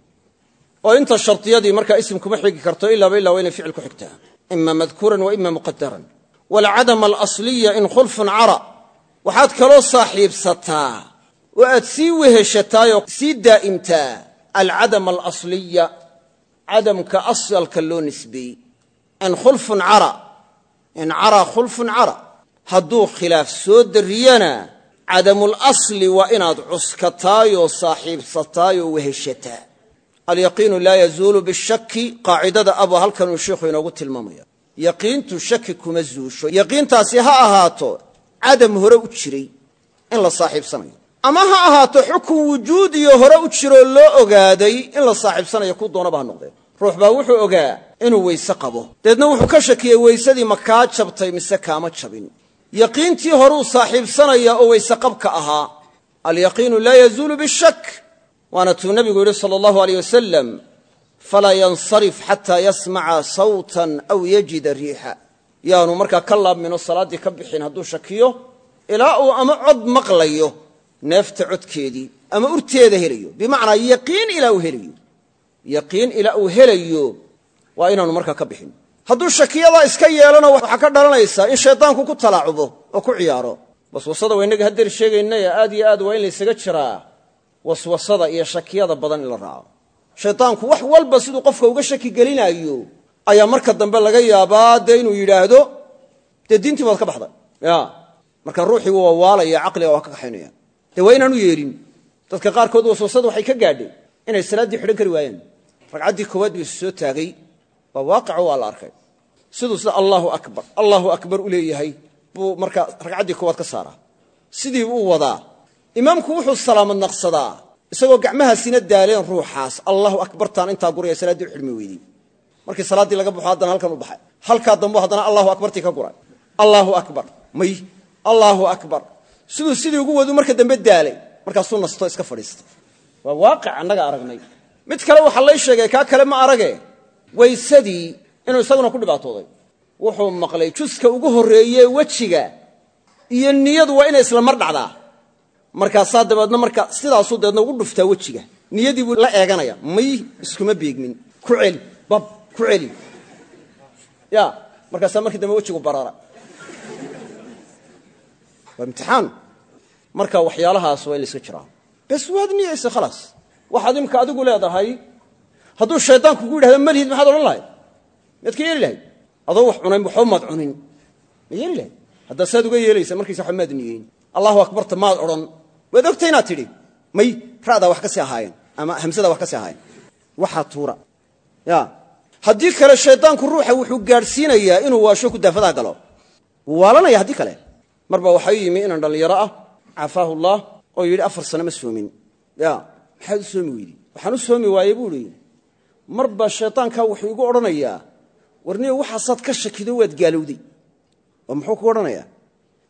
Oo inta shardiyadii markaa isim kuma xigi karto ilaaba illa waa inay ficil ku xigtaa ima madkuuran wa ima muqadaran waalcadama alasliya in khulfun cara. Waxaad kaloo saaxiibsataa. Oo aad sii weheshataayoo sii daa'imtaa. Alcadama alasliya cadamka asalka loo nisbeeyey. In khulfun cara in cara khulfun cara. Hadduu khilaaf soo darriyana cadamulasli waa inaad cuskataayoo saaxiibsataayoo weheshataa. Alyaqiinu laa yazuulu bishaki qaacidada aba halkan uu sheikhu inoogu tilmaamaya. Yaqiintu shaki kuma zuusho. Yaqiintaasi ha ahaato cadam hore u jiray in la saaxiibsanayo ama ha ahaato xukun wujuudiyo hore u jiroo loo ogaaday in la saaxiibsanayo ku doonaba ha noqdeen ruux baa wuxuu ogaa inuu weyse qabo. Dabeedna wuxuu ka shakiyey weysadii ma kaa jabtay mise kaama jabin. Yaqiintii horuu saaxiibsanaya oo weyseqabka ahaa alyaqiinu laa yazuulu bishak waana tuu nebigu yidhi sala allahu aleyh wasalam falaa yansarif xataa yasmaca sawtan aw yajida riixa. Yaanu markaa ka laabmino salaaddii ka bixin hadduu shakiyo ilaa uu ama cod maqlayo neefta codkeedii ama urteeda helayo. Bimacnaa yaqiin ilaa uu helayo. Yaqiin ilaa uu helayo waa inaanu markaa ka bixin. Hadduu shakiyadaa iska yeelano waxaa ka dhalanaysaa in shaydaanku ku talaacubo oo ku ciyaaro. Waswasada waa innaga haddeer sheegaynaya aad iyo aad waa in laysaga jiraa. Waswasada iyo shakiyada badan in la raaco. Shaydaanku wax walba siduu qofka uga shaki gelinaayo ayaa marka dambe laga yaabaa dee inuu yidhaahdo dee diintii baad ka baxday. Ya marka ruuxii waa waalaya caqliga waa ka kaxaynaya dee waa inaanu yeelin dadka qaarkood waswasada waxay ka gaadhay. Inay salaaddii xidhan kari waayeen. Ragcaddii koowaad buu soo taagay. Waa waaqico waa la arkay. Siduu sida allaahu akbar allaahu akbar u leeyahay buu markaa ragcaddii koowaad ka saaraa sidii buu wadaa. Imaamku wuxuu salaamad naqsadaa. Isagoo gacmahaasina daaleen ruuxaas. Allahu akbartaan intaa guraya salaaddii u xidhmi weydey markii salaaddii laga baxo haddana halkan u baxay. Halkaa dambu haddana allahu akbartii ka guray. Allaahu akbar may. Allaahu akbar siduu sidii ugu wadu marka dambe daalay. Markaasuu nasto iska fadhiistay. Waa waaqic annaga aragnay. Mid kale waxaa lay sheegay kaa kale ma arage waysadii inuu isaguna ku dhibaatooday. Wuxuu maqlay juska ugu horreeye wejiga iyo niyadu waa inay isla mar dhacdaa. Markaasaa dabeedna marka sidaasuu dabeedna ugu dhuftaa wejiga. Niyadii buu la eeganaya may iskuma beegmin. Ku celi bab ku celi. Ya markaasaa markii dambe wejigu barara waa imtixaan. Marka waxyaalahaas waa in la iska jiraa bes waad niyaysa khalaas. Waxaad imka adigu leedahay hadduu shaydaanku ku yidhahdo malihid maxaad odhan lahayd? Miyaad ka yeeli lahayd? Adoo wax cunayn waxba maad cunin. Ma yeeli lahayd? Haddaa saad uga yeelaysa markiisa waxba maad niyeyn allahu akbarta maad odhan. Waad ogtay inaad tidhi may ra'daa wax ka sii ahaayeen ama hamsadaa wax ka sii ahaayeen. Waxaa tuura. Ya haddii kale marba waxaa yimi inaan dhallinyaro ah cafaahu llah oo yidhi afar sano ma soomin. Ya maxaad u soomi weydi? Waxaan u soomi waaye buu i marba shaydaankaa wuxuu igu odhanayaa warniyo waxaasaad ka shakido waad gaalowday. Oo muxuu ku odhanayaa?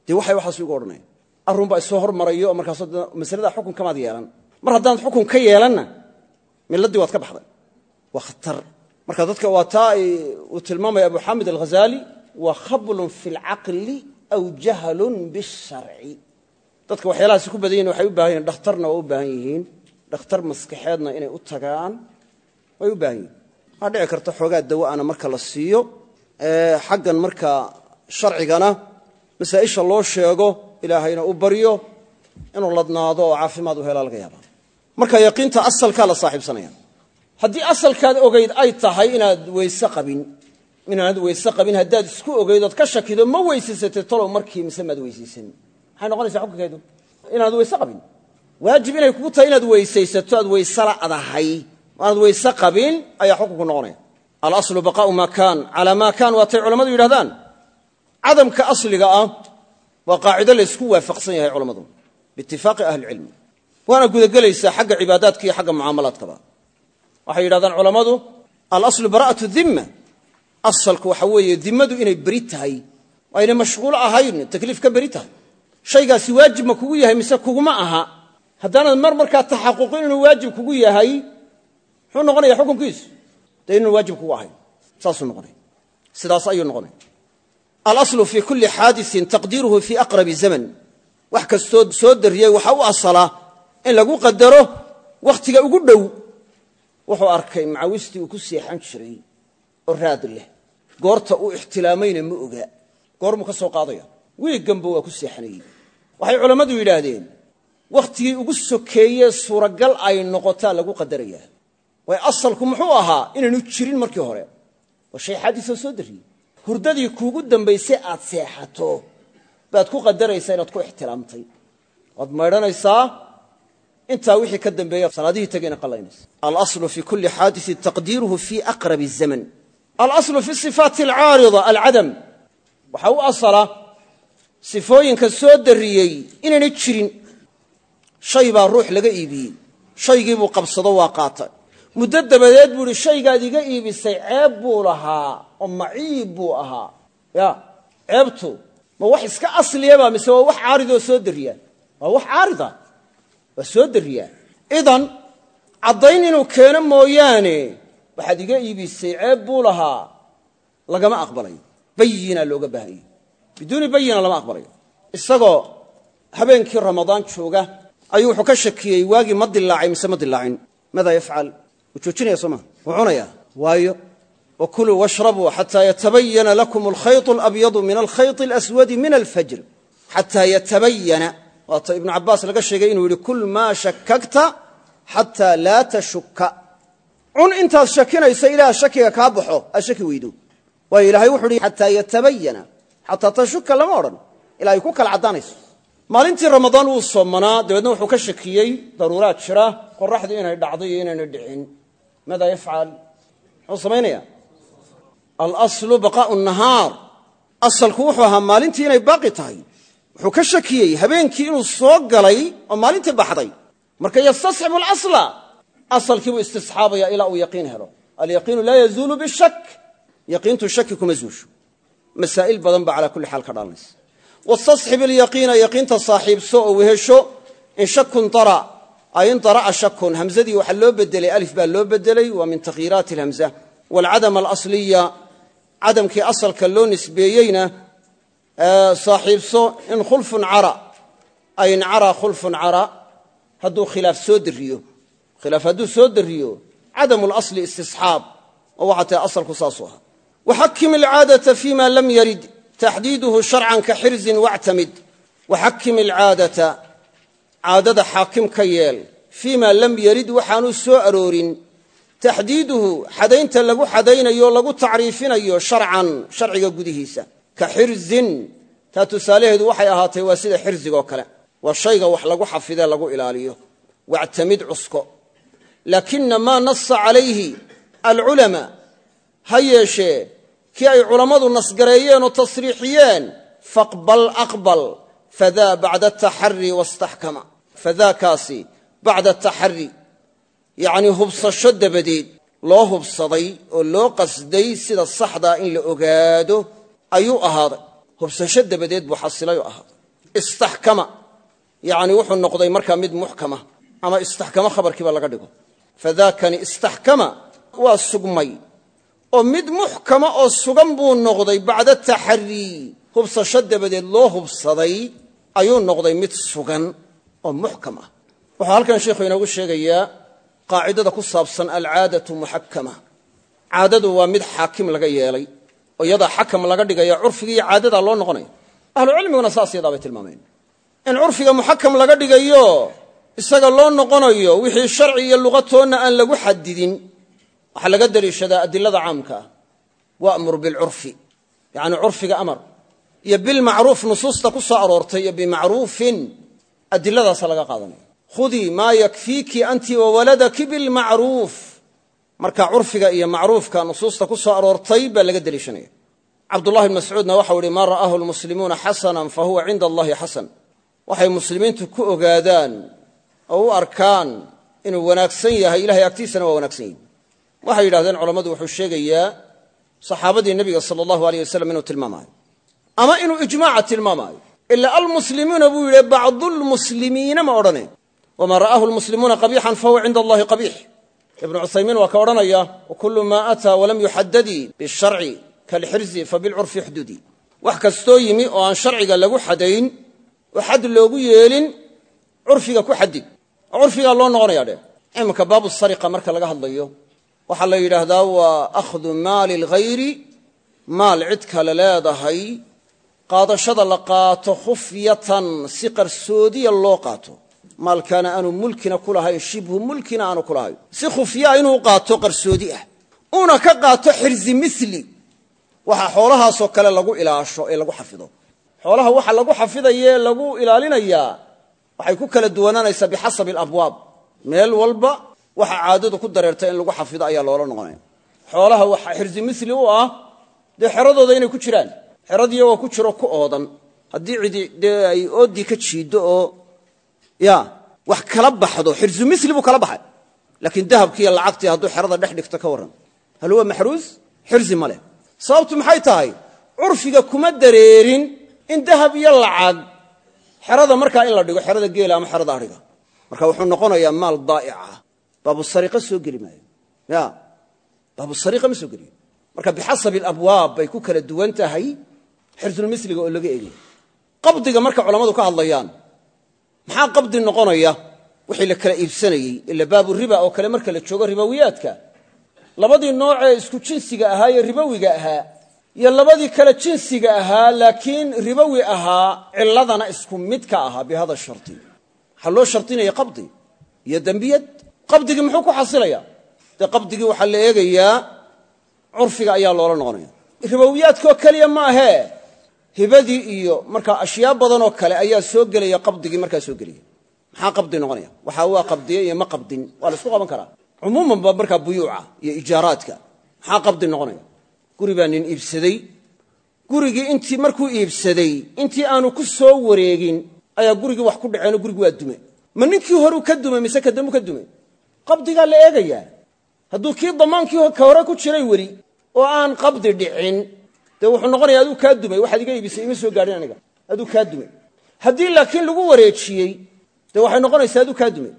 Dee waxay waxaasu igu odhanaya arrun baa isoo hormarayo oo markaas masalada xukun yeelan. Mar haddaanad xukun ka yeelanna miladii waad ka baxday. Waa khatar. Marka dadka waa taa uu tilmaamaya abu xamid alghazaali wa khablun fi lcaqli aw jahlun bisharci. Dadka waxyaalahaasi ku badan yihiin waxay u baahan yihiin dhakhtarna waa u baahan yihiin. Dhakhtar maskaxeedna inay u tagaan way u baahan yihiin waxaa dhici karta xoogaa dawaana marka la siiyo xaggan marka sharcigana masaa'isha loo sheego ilaahayna u baryo inuu ladnaado oo caafimaad u helaa laga yaaba marka yaqiinta asalkaa la saaxiibsanaya haddii asalkaad ogayd ay tahay inaad weyse inaanad weyse qabin haddaad isku ogayd ood ka shakido ma weysaysatay talow markii mise maad weysaysan maxay noqonaysaa xukunkeedu inaanad weyse waajib inay kugu tahay inaad weysaysato aad weysela adahay aanaad weyse ayaa xukunku noqonaya. Alaslu baqaau maa kaan calaa maa kaan waatay culammadu yidhahdaan cadamka asliga ah waa qaacido laysku waafaqsan yahay culammadu biitifaaqi ahlicilmi waana gudagelaysaa xagga cibaadaadka iyo xagga mucaamalaadkaba waxay yidhahdaan culammadu alaslu bara'atu dimma asalku waxa weeye dimmadu inay beri tahay aynay mashquulo ahayn takliif ka beri tahay. Shaygaasi waajib ma kugu yahay mise kuguma aha? Haddaanad mar markaa taxaquqin inuu waajib kugu yahay muxuu noqonaya xukunkiisu. Dee inuu waajib kugu ahayn saasuu noqonaya sidaas ayuu noqonaya alaslu fii kulli xaadisin taqdiiruhu fii aqrabi zaman. Wax kastoo soo dariyey waxaa u asalaa in lagu qadaro wakhtiga ugu dhow. Wuxuu arkay macawistii uu ku seexan jiray oo raad leh goorta uu ixtilaamayna ma oga. Goormuu ka soo qaadaya? Wiiganba waa ku seexanayey waxay culammadu yidhaahdeen wakhtigii ugu sokeeyee suuragal ay noqotaa lagu qadarayaa. Waayo asalku muxuu ahaa inaanu jirin markii hore. Waa shay xaadisoo soo dariyey hurdadii kuugu dambaysay aad seexato baad ku qadaraysaa inaad ku ixtiraamtay. Waad maydhanaysaa intaa wixii ka dambeeya salaadihii tegayna qallaynaysa. Alaslu fii kulli xaadisin taqdiiruhu fii aqrabi zaman alaslu fi sifaati alcaarida alcadam waxaa u asala sifooyinka soo dariyey inaynay jirin. Shay baa ruux laga iibiyey shaygiibuu qabsado waa qaatay. Muddo dabadeed buu ihi shaygaad iga iibisay ceeb buu lahaa oo maciib buu ahaa. Ya ceebtu ma wax iska asliyaba mise waa wax caaridoo soo dariya waa wax caarida waa soo dariyaa idan caddayn inuu keeno mooyaane waxaad iga iibisay ceeb buu lahaa lagama aqbalayo. Bayina looga baahanya biduuni bayina lama aqbalayo. Isagoo habeenkii ramadaan jooga ayuu wuxuu ka shakiyey waagii ma dilaacay mise ma dilaacin maadaa yafcal? Wuu joojinaya soo maa wuu cunayaa waayo wakuluu washrabuu xataa yatabayana lakum alkhayط alabyadu min alkhayط alaswadi min alfajr. Xataa yatabayana waata ibnu cabaas laga sheegay inuu yidhi kul maa shakagta xataa laa tashuka cun intaad shakinaysa ilaah shakiga kaa baxo shaki weydo. Waayo ilahay wuxu uhi xataa yatabayana xataa tashuka lama odhan. Ilaa ku kala caddaanayso. Maalintii ramadaan wuu soomanaa dabeedna wuxuu ka shakiyey daruuraad jira qoraxdii inay dhacday iyo inaynay dhicin. Maadaa yafcal muxuu samaynaya alaslu baqaau nahaar. Asalku wuxuu ahaa maalintii inay baaqi tahay. Wuxuu ka shakiyey habeenkii inuu soo galay oo maalintii baxday. Marka yastasxibu alasla asalkii buu istisxaabaya ilaa uu yaqiin helo. Alyaqiinu laa yazuulu bishak yaqiintu shaki kuma zuusho. Masaa'il badan baa calaa kulli xaal ka dhalanaysa wastasxib alyaqiina yaqiinta saaxiibso oo wehesho in shakun dara ay in dara'a shakun hamzadii waxaa loo bedelay alif baa loo bedelay waa min takhyiiraati alhamza. Waalcadam alasliya cadamkii asalka loo nisbeeyeyna saaxiibso in khulfun cara ay in cara khulfun cara hadduu khilaaf soo dariyo khilaaf hadduu soo dariyo cadamu lasli istisxaab oo waxaa tahay asalku saasuu ahaa waxakim alcaadata fima lam yarid taxdiiduhu sharcan ka xirzin wactamid. Waxakim alcaadata caadada xaakim ka yeel fiima lam yarid waxaanu soo aroorin taxdiiduhu xadaynta lagu xadaynayo lagu tacriifinayo sharcan sharciga gudihiisa ka xirzin taa tusaalaheedu waxay ahaatay waa sida xirzigoo kale. Waa shayga lagu xafidee lagu ilaaliyo. Wactamid laakina maa nasa calayhi alculamaa ha yeeshee kii ay culammadu nasgareeyeen oo tasriixiyeen faqbal aqbal fadaa bacda ataxari wastaxkama fadaakaasi bacda ataxari yacnii hubsasho dabadeed loo hubsaday oo loo qasday sida saxdaa in la ogaado ayuu ahaaday. Hubsasho dabadeed buu xasilay oo ahaaday. Istaxkama yacni wuxuu noqday markaa mid muxkama ama istaxkamo khabarkiiba laga dhigo fadaakani istaxkama waa sugmay. oo mid muxkama oo sugan buu noqday bacda taxarii hubsasho dabadeed loo hubsaday ayuu noqday mid sugan oo muxkam ah wuxuu halkan sheikhu inoogu sheegayaa qaacidada ku saabsan alcaadatu muxakama caadadu waa mid xaakim laga yeelay oo iyadaa xakam laga dhigaya curfiga iyo caadadaa loo noqonaya ahlucilmiguna saas yadaa bay tilmaameen. In curfiga muxakam laga dhigayo isaga loo noqonayo wixii sharci iyo luqatoonna aan lagu xadidin waxaa laga daliishadaa adilada caamka ah. Wamur bilcurfi yacni curfiga amar iyo bilmacruuf nusuusta ku soo aroortay iyo bimacruufin adiladaasa laga qaadanaya. Khudii maa yakfiiki anti wawaladaki bilmacruuf. Marka curfiga iyo macruufka nusuusta ku soo aroortay baa laga deliishanaya cabdullahi bn mascuudna waxau ihi maa ra'aahu lmuslimuuna xasanan fa huwa cinda allahi xasan. Waxay muslimiintu ku ogaadaan oo u arkaan inuu wanaagsan yahay ilahay agtiisana waa wanaagsan yahi waxay yidhahdeen culammadu wuxuu sheegayaa saxaabadii nebiga sala allahu aleyh wasalam inuu tilmaamaayo. Ama inuu ijmaaca tilmaamaayo. Ila almuslimuuna buu yidhi bacdulmuslimiina ma odhane wamaa ra'aahu lmuslimuuna qabiixan fahuwa cinda allahi qabiix. Ibnu cuthaymiin waa ka odhanaya wakulu maa ataa walam yuxadadii bisharci kalxirzi fabilcurfi xdudi wax kastoo yimi oo aan sharciga lagu xadayn oo xad loogu yeelin curfiga ku xadid curfigaa loo noqonaya dheh iminka baabu sariqa marka laga hadlayo waxaa la yidhaahdaa waa akhdu maali lghayri maal cid kale leedahay qaadashada la qaato khufyatan si qarsoodiya loo qaato. Maalkaana aanu mulkina ku lahayn shibhu mulkina aanu ku lahayn. Si khufyaa inuu qaato qarsoodi ah. Uuna ka qaato xirzi mili waxa xoolahaasoo kale lagu ilaasho ee lagu xafido. Xoolaha waxa lagu xafidayaee lagu ilaalinayaa waxay ku kala duwanaanaysaa bixasabi alabwaab. Meel walba waxa caadadu ku dareerta in lagu xafido ayaa loola noqonaya. Xoolaha waxa xirzi mili u ah dee xeradooda inay ku jiraan. Xeradii iyagoo ku jiro ku oodan. Haddii cidi ay ooddii ka jiiddo oo ya wax kala baxdo xirzu mili buu kala baxay. Laakiin dahabkiiyo lacagtii hadduu xerada dhex dhigto ka warran. Hal huwa maxruus? Xirzi ma leh. Sababtu maxay tahay? Curfiga kuma dareerin in dahab iyo lacag xerada markaa in la dhigo xerada geela ama xerada adhiga marka wuxuu noqonayaa maal daa'ica baabusariqa soo geli ya. Baabusariqa ma soo geliyo marka bixasabi alabwaab bay ku kala duwan tahay xirzulmisliga oo laga egay qabdiga marka culammadu ka hadlayaan maxaa qabdi noqonaya? Wixii la kala iibsanayey ila baabu riba oo kale marka la joogo ribowiyaadka labadii noocee isku jinsiga ahaa ee ribowiga ahaa iyo labadii kale jinsiga ahaa laakiin ribowi ahaa ciladana isku mid ka ahaa bihada shardi waxaa loo shardinaya qabdi? Iyo dembiyad? Qabdigii muxuu ku xasilaya dee qabdigii waxaa la eegayaa curfiga ayaa loola noqonaya ribowiyaadkoo keliya ma ahee. Hibadii iyo markaa ashyaa badanoo kale ayaa soo gelaya qabdigii markaa soo gelaya. Maxaa qabdi noqonaya? Waxa waa qabdiye iyo ma qabdin. Waa la isku qaban karaa. Cumuuman ba markaa buyuuca iyo ijaaraadka. Maxaa qabdi noqonaya guri baa nin iibsaday. Gurigii intii markuu iibsaday intii aanu ku soo wareegin ayaa gurigii wax ku dhaceenoo gurigi waa dume ma ninkii horeu ka dumay mise ka dambu ka dumay? Qabdigaa la eegayaa. Hadduu kii damaankii ka hore ku jiray weli oo aan qabdi dhicin dee wuxuu noqonaya aduu kaa dumay. Waxaad iga iibisay ima soo gaadhin aniga. Aduu kaa dumay. Haddii laakiin lagu wareejiyey dee waxay noqonaysaa aduu kaa dumay.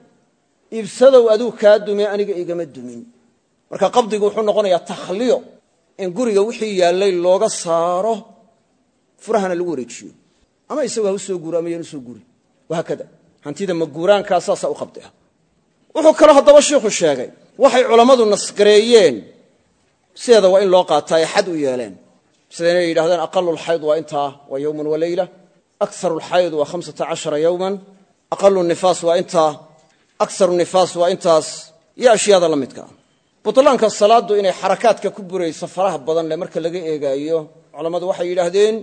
Iibsadow aduu kaa dumay aniga igama dumin. Marka qabdigu wuxuu noqonayaa takhliyo in guriga wixii yaallay looga saaro furahana lagu wareejiyo. Ama isagu ha u soo guuro ama yaan u soo guurin hantida maguuraankaa saasaa u qabdi ah wuxuu kaloo haddaba shiikhu sheegay waxay culammadu nasgareeyeen. Sideeda waa in loo qaataa ay xad u yeeleen. Sida inay yidhahdeen aqalu lxayd waa intaa waa yowman wa leyla akaru lxayd waa hamsata cashara yowman. Aqalu nifaas waa intaa akaru nifaas waa intaas. Iyo ashyaada la midka butlaanka salaaddu inay xarakaadka ku burayso faraha badan leh marka laga eegaayo culammadu waxay yidhaahdeen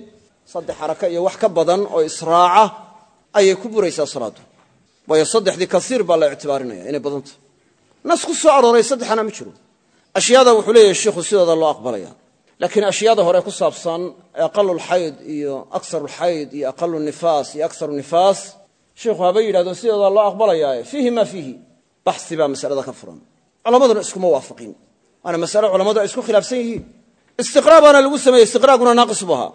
saddex xaraka iyo wax ka badan oo israaca ayay ku buraysaa salaaddu. Waayo saddexdii kasiir baa la ictibaarinaya inay badanta. Nas ku soo arooray saddexana ma jiro. Ashyaada wuxuu leeyahay shiikhu sidooda loo aqbalaya. Laakiin ashyaada hore ku saabsan aqalulxayd iyo akarulxayd iyo aqalu nifaas iyo akaru nifaas shiikhu haba yidhahdo sidooda loo aqbalayaaye fiihi ma fiihi. Baxsi baa masalada ka furan culammaduna iskuma waafaqin. Waana masale culammadu ay isku khilaafsan yihiin. Istiqraa baana lagu sameeyey istiqraaguna naaqis bu ahaa.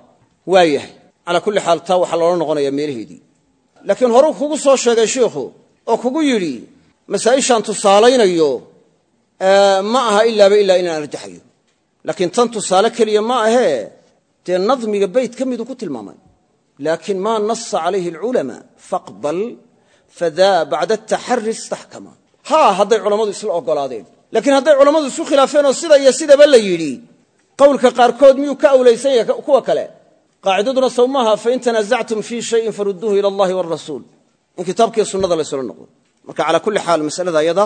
Waa yahay. Calaa kulli xaal taa waxaa loola noqonaya meelaheedii. Laakiin horuu kugu soo sheegay shiikhu oo kugu yidhi masaa'ishaan tusaalaynayo ma aha ilaaba ilaa inaan arjaxayo. Laakiin tan tusaale keliya ma ahee dee nadmiga beyt ka miduu ku tilmaamay. Laakin maa nasa calayhi alculamaa faqbal fadaa bacda ataxari istaxkama ha hadday culammadu isla ogolaadeen laakiin hadday culammadu isu khilaafeen oo sida iyo sidaba la yidhi qowlka qaarkood miyuu ka awlaysan yahay kuwa kale? Qaacidaduna sow maaha fain tanaasactum fii shayin farudduuhu ila allahi walrasuul in kitaabkiiyo sunnada laysula noqdo. Marka calaa kulli xaal masalada yada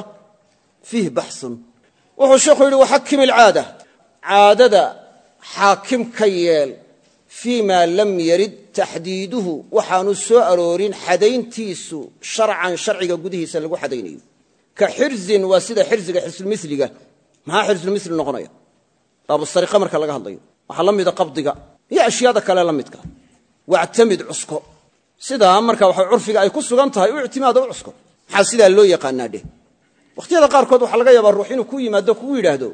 fiih baxun wuxuu sheikhu yidhi waxakim ilcaada caadada xaakim ka yeel fii maa lam yarid taxdiiduhu waxaanu soo aroorin xadayntiisu sharcan sharciga gudihiisa lagu xadaynayo ka xirzin waa sida xirziga xirsulmiliga maxaa xirsulmili noqonaya? Baabusariqa marka laga hadlayo. Waxaa la mida qabdiga. Iyo ashyaada kale la midka. Wactamid cusko. Sidaa marka waxa curfiga ay ku sugan tahay u ictimaada u cusko. Maxaa sidaa loo yaqaanaa dheh wakhtiyada qaarkood waxaa laga yaabaa ruux inuu ku yimaado kugu yidhaahdo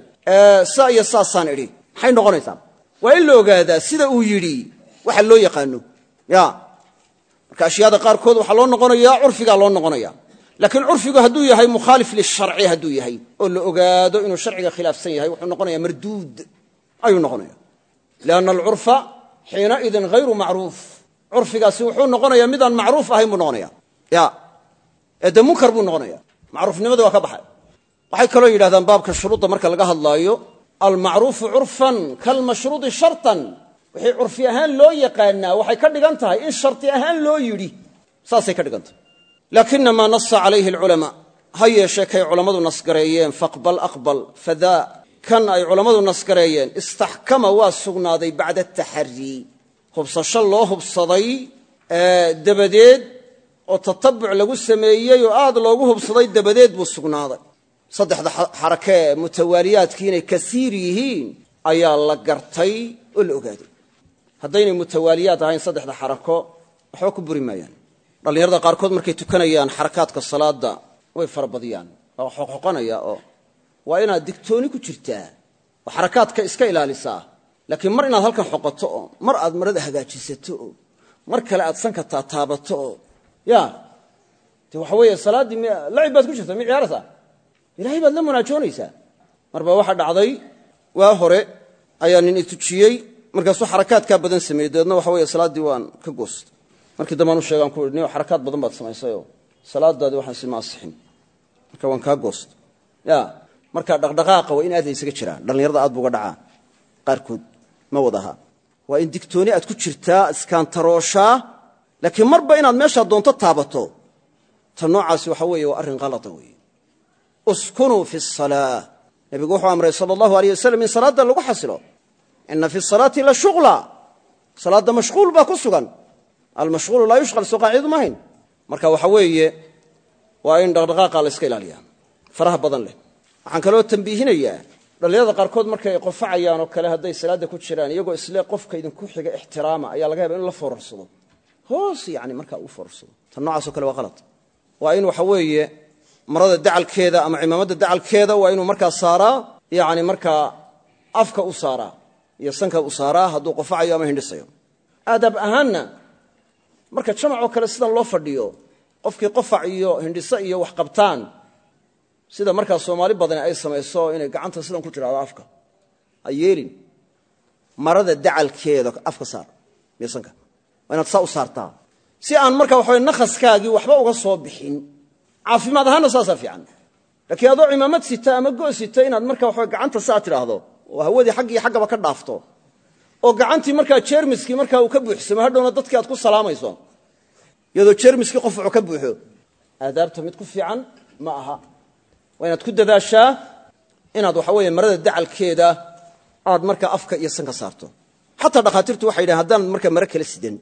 saa iyo saasaan idhi. Maxay noqonaysaa? Waa in la ogaadaa sida uu yidhi. Waxa loo yaqaano. Ya marka ashyaada qaarkood waxaa loo noqonaya curfigaa loo noqonaya laakiin curfigu hadduu yahay mukhaalif lisharci hadduu yahay oo la ogaado inuu sharciga khilaafsan yahay wuxuu noqonaya marduud ayuu noqonaya lianna alcurfa xiinaidin hayru macruuf curfigaasi wuxuu noqonaya midaan macruuf ahayn buu noqonaya ya ee munkar buu noqonaya macruufnimada waa ka baxay. Waxay kaloo yidhahdaan baabka shuruudda marka laga hadlaayo almacruufu curfan kalmashruudi shartan. Wixii curfi ahaan loo yaqaanaa waxay ka dhigan tahay in sharti ahaan loo yidhi saasay ka dhigan tahay laakinamaa nasa calayhi alculamaa ha yeeshee kay culammadu nasgareeyeen faqbal aqbal fadaa. Kan ay culammadu nasgareeyeen istaxkama waa sugnaaday bacda ataxarii hubsasho loo hubsaday dabadeed oo tatabuc lagu sameeyey oo aad loogu hubsaday dabadeed buu sugnaaday. Saddexda xarakee mutawaaliyaadkii inay kasiir yihiin ayaa la gartay oo la ogaaday haddaynay mutawaaliyaad ahayn saddexda xarako waxba ku buri maayaan dhallinyarada qaarkood markay tukanayaan xarakaadka salaada way farabadiyaan waa xoqxoqanaya oo waa inaad digtooni ku jirtaa oo xarakaadka iska ilaalisaa. Laakiin mar inaad halkan xoqoto oo mar aad marada hagaajisato oo mar kale aad sanka taataabato oo ya de waxa weeye salaaddii lacib baad ku jirta mi ciyaaraysaa ilahay baad la munaajoonaysaa. Marba waxaa dhacday waa hore ayaa nin itujiyey markaasuu xarakaadkaa badan sameeyey dabeedna waxa weye salaaddii waan ka goostay markii dambean u sheegaan ku nin xarakaad badan baad samaysayoo salaadaadi waxaan si ma asixin marka waan kaa goosta ya marka dhaqdhaqaaqa waa in aad laysaga jiraa dhallinyarada aad buuga dhacaa. Qaarkood ma wadaha waa in digtooni aad ku jirtaa iskaantarooshaa laakiin marba inaad meeshaa doonto taabato. Ta noocaasi waxa weeye waa arrin halata weeye. Uskunuu fi salaa nebigu wuxuu amray sala allahu aleyh wasalam in salaadda lagu xasilo. Ina fi salaati la shuqla. Salaadda mashquul baa ku sugan almashquulu laa yushqal soo qaacidadu mahayn marka waxa weeye waa in dhaqdhaqaaqa la iska ilaaliya faraha badan leh. Waxaan kaloo tambiihinayaa dhallinyarada qaarkood markay qofacayaan oo kale hadday salaadda ku jiraan iyagoo isle qofka idinku xiga ixtiraama ayaa laga yaba in la foorarsado hoos yani markaa uu foorarsado tan noocaasoo kale waa qalad. Waa in waxa weeye marada dacalkeeda ama cimaamadda dacalkeeda waa inuu markaa saaraa yani markaa afka u saaraa iyo sanka u saaraa hadduu qofacayo ama hindhisayo. Aadaab ahaanna marka jamacoo kale sidan loo fadhiyo qofkii qofac iyo hindhiso iyo wax qabtaan sida markaa soomaali badani ay samayso inay gacanta sidan ku tidhahdo afka ha yeelin. Marada dacalkeeda afka saar iyo sanka waa inaad saa u saartaa. Si aan markaa waxawe nakhaskaagii waxba uga soo bixin caafimaad ahaanna saasaa fiican. Laakiin adoo cimaamad sita ama go' sita inaad marka waxawe gacanta saa tidhaahdo oo hawadii xaggii xaggaba ka dhaafto oo gacantii markaa jermiskii markaa uu ka buuxsamo hadhowna dadkii aad ku salaamayso. Iyadoo jermiskii qof wuxuu ka buuxo. Aadaabta mid ku fiican ma aha. Waa inaad ku dadaashaa inaad waxa weeye marada dacalkeeda aad markaa afka iyo sanka saarto. Xataa dhakhaatiirtu waxay yidhahen haddaan markaa mare kala sidan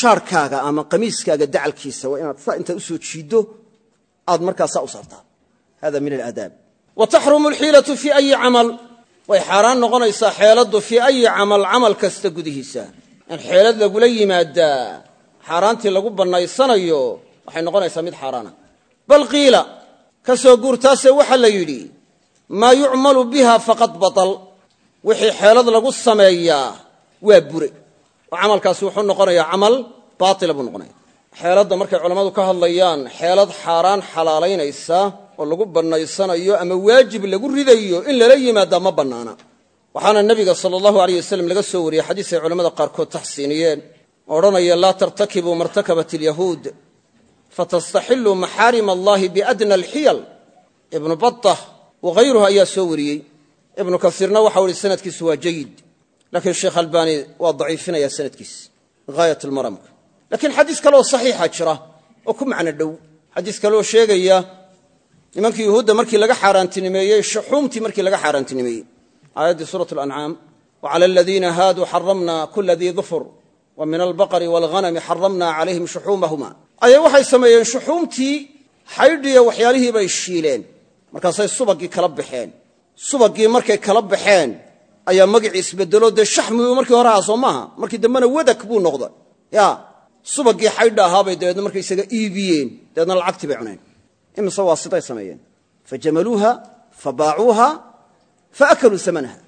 shaarkaaga ama qamiiskaaga dacalkiisa waa inaad saa intaad u soo jiiddo aad markaa saa u saartaa. Hada min alaadaab. Wa taxrumu alxiilatu fii ayi camal way xaaraan noqonaysaa xeeladdu fii ayi camal camal kasta gudihiisa. In xeelad lagula yimaadaa xaaraantii lagu bannaysanayo waxay noqonaysaa mid xaaraana. Bal qiila ka soo guurtaase waxaa la yidhi maa yucmalu biha faqad batal. Wixii xeelad lagu sameeyaa waa bure. Oo camalkaasi wuxuu noqonayaa camal baatila buu noqonaya xeeladda markay culammadu ka hadlayaan xeelad xaaraan xalaalaynaysa oo lagu bannaysanayo ama waajib lagu ridayo in lala yimaadaa ma bannaana. Waxaana nebiga sala allahu aleyh wasalam laga soo wariyey xadiis ay culamada qaarkood taxsiiniyeen. Oo odhanaya laa tartakibuu martakabat alyahuud fatastaxiluu maxaarim allahi biadna alxiyal. Ibnu batah waghayruhu ayaa soo wariyey. Ibnu kasiirna waxau ihi sanadkiisu waa jayid laakiin sheekh albaani waa daciifinaya sanadkiis haayat almaramka laakiin xadiis kaleoo saxiixa jira oo ku macno dhow. Xadiis kaleoo sheegaya nimankii yuhuudda markii laga xaaraantinimeeyey shuxuumtii markii laga xaaraantinimeeyey. Aayaddii suurat alancaam wacala aladiina haaduu xaramna kula dii dufur wa min albaqari waalghanami xaramna calayhim shuxuumahuma. Ayay waxay sameeyeen shuxuumtii xaydhiya waxyaalihii bay shiileen. Markaasay subaggii kala baxeen. Subaggii markay kala baxeen ayaa magicii isbedelo dee shaxmiguu markii hore aha soo markii dambena wadak buu noqda ya subaggii xaydha ahaabay dabeedna markay isaga iibiyeen dabeedna lacagtii bay cuneen imise waa siday sameeyeen fajamaluuha fabaacuuha faakaluu amanaha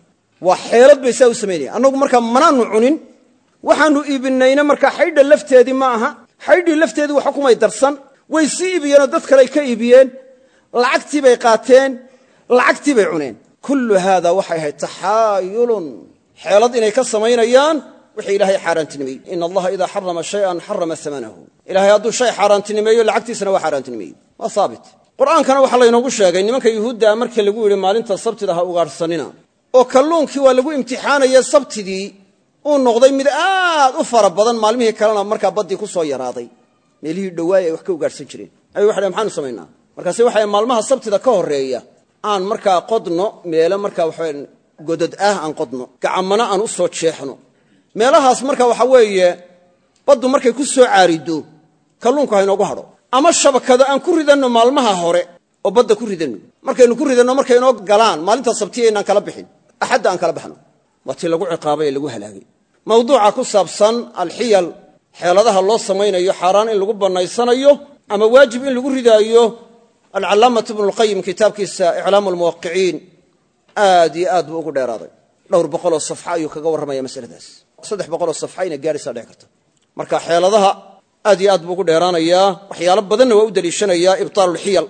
waa xeelad bay saa u samaynaya annagu markaa manaanu cunin waxaanu iibinayna markaa xaydha lafteedii ma aha. Xaydhii lafteedii waxa kumay darsan. Way sii iibiyeenoo dad kale ay ka iibiyeen. Lacagtii bay qaateen. Lacagtii bay cuneen. Kullu haada waxay ahayd taxaayulun. Xeelad inay ka samaynayaan wixii ilaahay xaaraantinimeeyey. Ina allaha idaa xarama shayan xarama amanahu ilahay hadduu shay xaaraantinimeeyo lacagtiisana waa xaaraantinimeeyey. Waa haabit qur'aankana waxaa laynoogu sheegay nimanka yuhuuddaa marka lagu yidhi maalinta sabtida ha ugaadhsanina oo kalluunkii waa lagu imtixaanaya sabtidii uu noqday mid aad u fara badan maalmihii kalena markaa baddii ku soo yaraaday. Meelihii dhowaay ay wax ka ugaadhsan jireen. Ayuu waxay maxaanu samaynaa. Markaase waxay maalmaha sabtida ka horreeya aan markaa qodno meelo markaa waxa godod ah aan qodno gacamana aan u soo jeexno meelahaas marka waxa weeye baddu markay ku soo caariddo kalluunku haynoogu hadho ama shabakado aan ku ridanno maalmaha hore oo badda ku ridanno. Markaynu ku ridanno markay inoo galaan maalintaa sabtiya inaan kala bixin. Axadda aan kala baxno. Waa tii lagu ciqaabay ee lagu halaagay. Mawduuca ku saabsan alxiyal xeeladaha loo samaynayo xaaraan in lagu bannaysanayo ama waajib in lagu ridaayo alcalaamatu ibnulqayim kitaabkiisa iclaamu lmuwaqiciin aad iyo aad buu ugu dheeraaday. Dhowr boqoloo safxa ayuu kaga warramaya masaladaas saddex boqoloo safxa inay gaadhaysaa dhici karta. Marka xeeladaha aad iyo aad buu ugu dheeraanayaa waxyaalo badanna waa u deliishanayaa ibtaalu lxiyal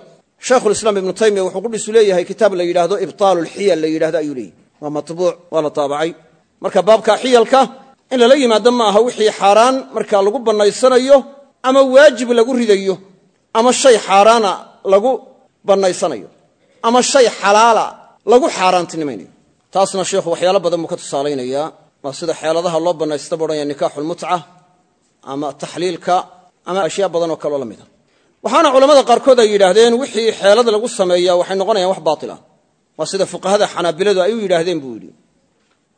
shaykhulislaam ibnu taymiya wuxuu qudhisu leeyahay kitaab la yidhaahdo ibtaalu lxiyal la yidhahdo ayuu leeyahy waa matbuuc waa la taabacay. Marka baabka xiyalka in lala yimaado ma aha wixii xaaraan marka lagu bannaysanayo ama waajib lagu ridayo ama shay xaaraana lagu bannaysanayo ama shay xalaala lagu xaaraantinimaynayo. Taasna sheikhu waxyaalo badan buu ka tusaalaynayaa waa sida xeeladaha loo bannaysta bu odhanaya nikaaxulmutca ama taxliilka ama ashyaa badan oo kaleo la mida waxaana culamada qaarkood ay yidhaahdeen wixii xeelad lagu sameeya waxay noqonayaan wax baatila waa sida fuqahada xanaabiladu ay u yidhaahdeen buu yidhi.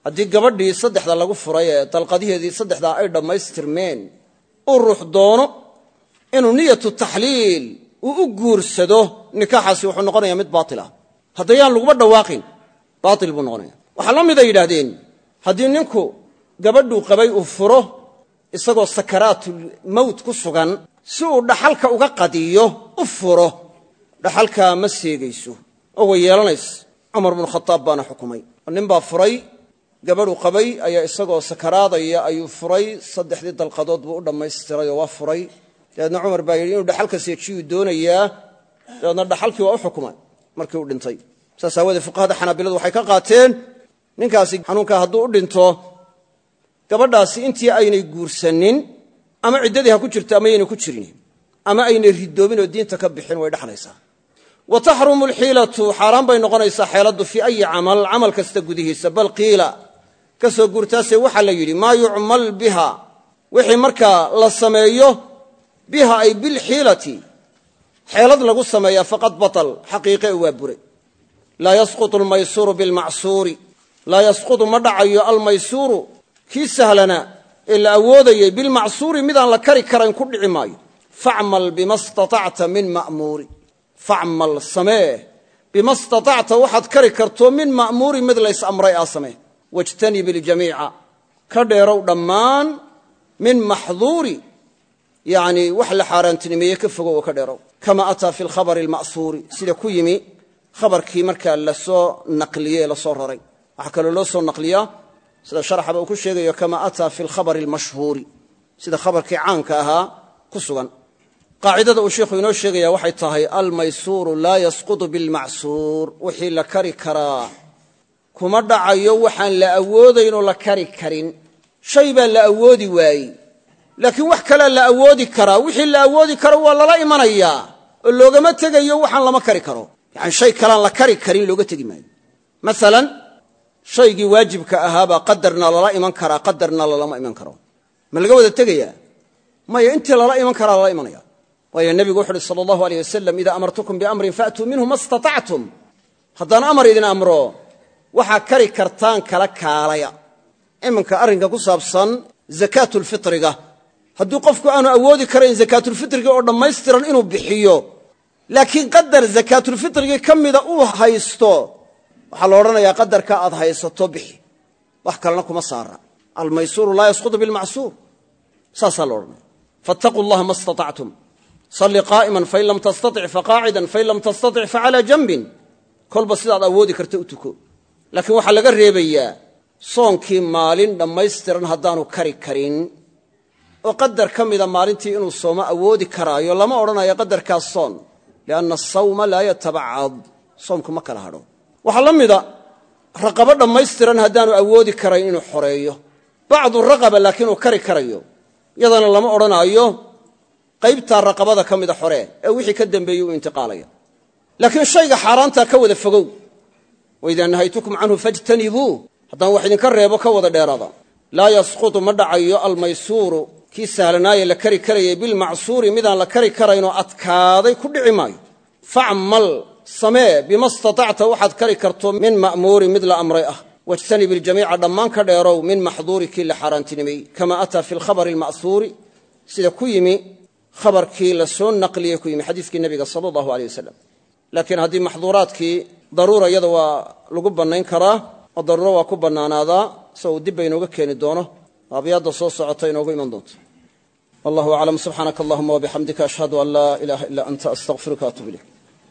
Haddii gabadhii saddexda lagu furay ee dalqadiheedii saddexdaa ay dhammaystirmeen uu ruux doono inuu niyatu taxliil uu u guursado nikaaxaasi wuxuu noqonayaa mid baatil ah. Haddayaan laguma dhawaaqin baatil buu noqonaya waxaa la mid ay yidhaahdeen haddii ninku gabadhuu qabay uu furo isagoo sakaraatulmowt ku sugan si uu dhaxalka uga qadiyo u furo. Dhaxalkaa ma seegayso oo way yeelanays. Cumar bnu khataab baana xukumay. Nin baa furay gabadhuu qabay ayaa isagoo sakaraadaya ayuu furay. Saddexdii dalqadood buu u dhammaystiray oo waa furay. Dabeedna cumar baa yidhi inuu dhaxalka seejiyuu doonayaa. Dabeedna dhaxalkii waa u xukumay markii uu dhintay. Saas aawoodee fuqahada xanaabiladu waxay ka qaateen ninkaasi xanuunkaa hadduu u dhinto gabadhaasi intii aynay guursanin ama ciddadii ha ku jirto ama yaynay ku jirin ama aynay ridoobin oo diinta ka bixin way dhexlaysaa wa taxrumu alxiilatu xaaraan bay noqonaysaa xeeladdu fii ayi camal camal kasta gudihiisa bal qiila ka soo guurtaase waxaa la yidhi maa yucmal biha. Wixii markaa la sameeyo biha ay bilxiilati xeelad lagu sameeyaa faqad batal xaqiiqe waa bure laa yasqutu almaysuuru bilmacsuuri laa yasqutu ma dhacayo almaysuuru kii sahlana ee la awoodayay bilmacsuuri midaan la kari karayn ku dhici maayo. Facmal bima statacta min ma'muuri. Facmal samee. Bima statacta waxaad kari karto min ma'muuri mid lays amray aa samee. Wajtanib iljamiica ka dheerow dhammaan min maxduuri. Yani wax la xaaraantinimeeye ka fogow oo ka dheerow. Kama ataa fi lkhabari alma'huuri sida ku yimi khabarkii markaa la soo naqliyey ee la soo raray waxaa kaloo loo soo naqliyaa sida sharaxaba uu ku sheegayo kama ataa fi lkhabari almashhuuri sida khabarkii caanka ahaa ku sugan. Qaacidada uu sheikhu inoo sheegaya waxay tahay almaysuuru laa yasqutu bilmacsuur wixii la kari karaa. Kuma dhacayo waxaan la awoodaynoo la kari karin. Shay baa la awoodi waayey. Laakiin wax kalea la awoodi karaa wixii la awoodi karo waa lala imanayaa oo loogama tegayo waxaan lama kari karo. Yani shay kalaan la kari karin looga tegi maayo. Maalan shaygii waajibka ahaabaa qadarna lala iman karaa qadarna lalama iman karo. Ma laga wada tegayaa? Maya intii lala iman karaa lala imanaya. Waayo nebigu wuxu uhi sala allahu aleyh wasalam idaa amartukum biamrin faatuu minhu ma statactum haddaan amar idin amro waxaa kari kartaan kala kaalaya. Iminka arrinka ku saabsan zakaatulfitriga haddii qofku aanu awoodi karayn zakaatulfitriga oo dhammaystiran inuu bixiyo laakiin qadar zakaatulfitrigii ka mida uu haysto waxaa la odhanayaa qadarka aad haysato bixi. Wax kalena kuma saara. Almaysuuru laa yasqutu bilmacsuur. Saasaa la odhanaya fattaquu llaha ma statactum salli qaa'iman fain lam tastatic faqaacidan fain lam tastatic facalaa janbin. Kolba sidaad awoodi karta u tuko. Laakiin waxaa laga reebayaa soonkii maalin dhammaystiran haddaanu kari karin. Oo qadar ka mida maalintii inuu soomo awoodi karaayo lama odhanayo qadarkaas soon. Lianna asawma laa yatabacad soomku ma kala hadho waxaa la mida raqabo dhammaystiran haddaanu awoodi karayn inuu xoreeyo. Bacdu raqaba laakiin uu kari karayo. Yadana lama odhanaayo qaybtaa raqabada ka mida xoree ee wixii ka dambeeyey uu intiqaalaya. Laakiin shayga xaaraantaa ka wada fogow. Waidaa nahaytukum canhu fajtanibuu. Haddaan wax idinka reebo ka wada dheeraada. Laa yasqutu ma dhacayo almaysuuru. Kii sahlanaaye la kari karayay bilmacsuuri midaan la kari karaynoo adkaaday ku dhici maayo samee bima statacta waxaad kari karto min ma'muuri mid la amray ah. Wajtanib iljamiica dhammaan ka dheerow min maxduuri kii la xaaraantinimey kama ataa fi lkhabari alma'huuri sida ku yimi khabarkii la soo naqliyey ku yimi xadiiskii nebiga sala allahu aleyh wasalam laakiin haddii maxduuraadkii daruura iyada waa lagu bannayn karaa oo daruuro waa ku bannaanaadaa se uu dibba inooga keeni doono abyaadda soo socota inoogu iman doonto. Wallahu aclam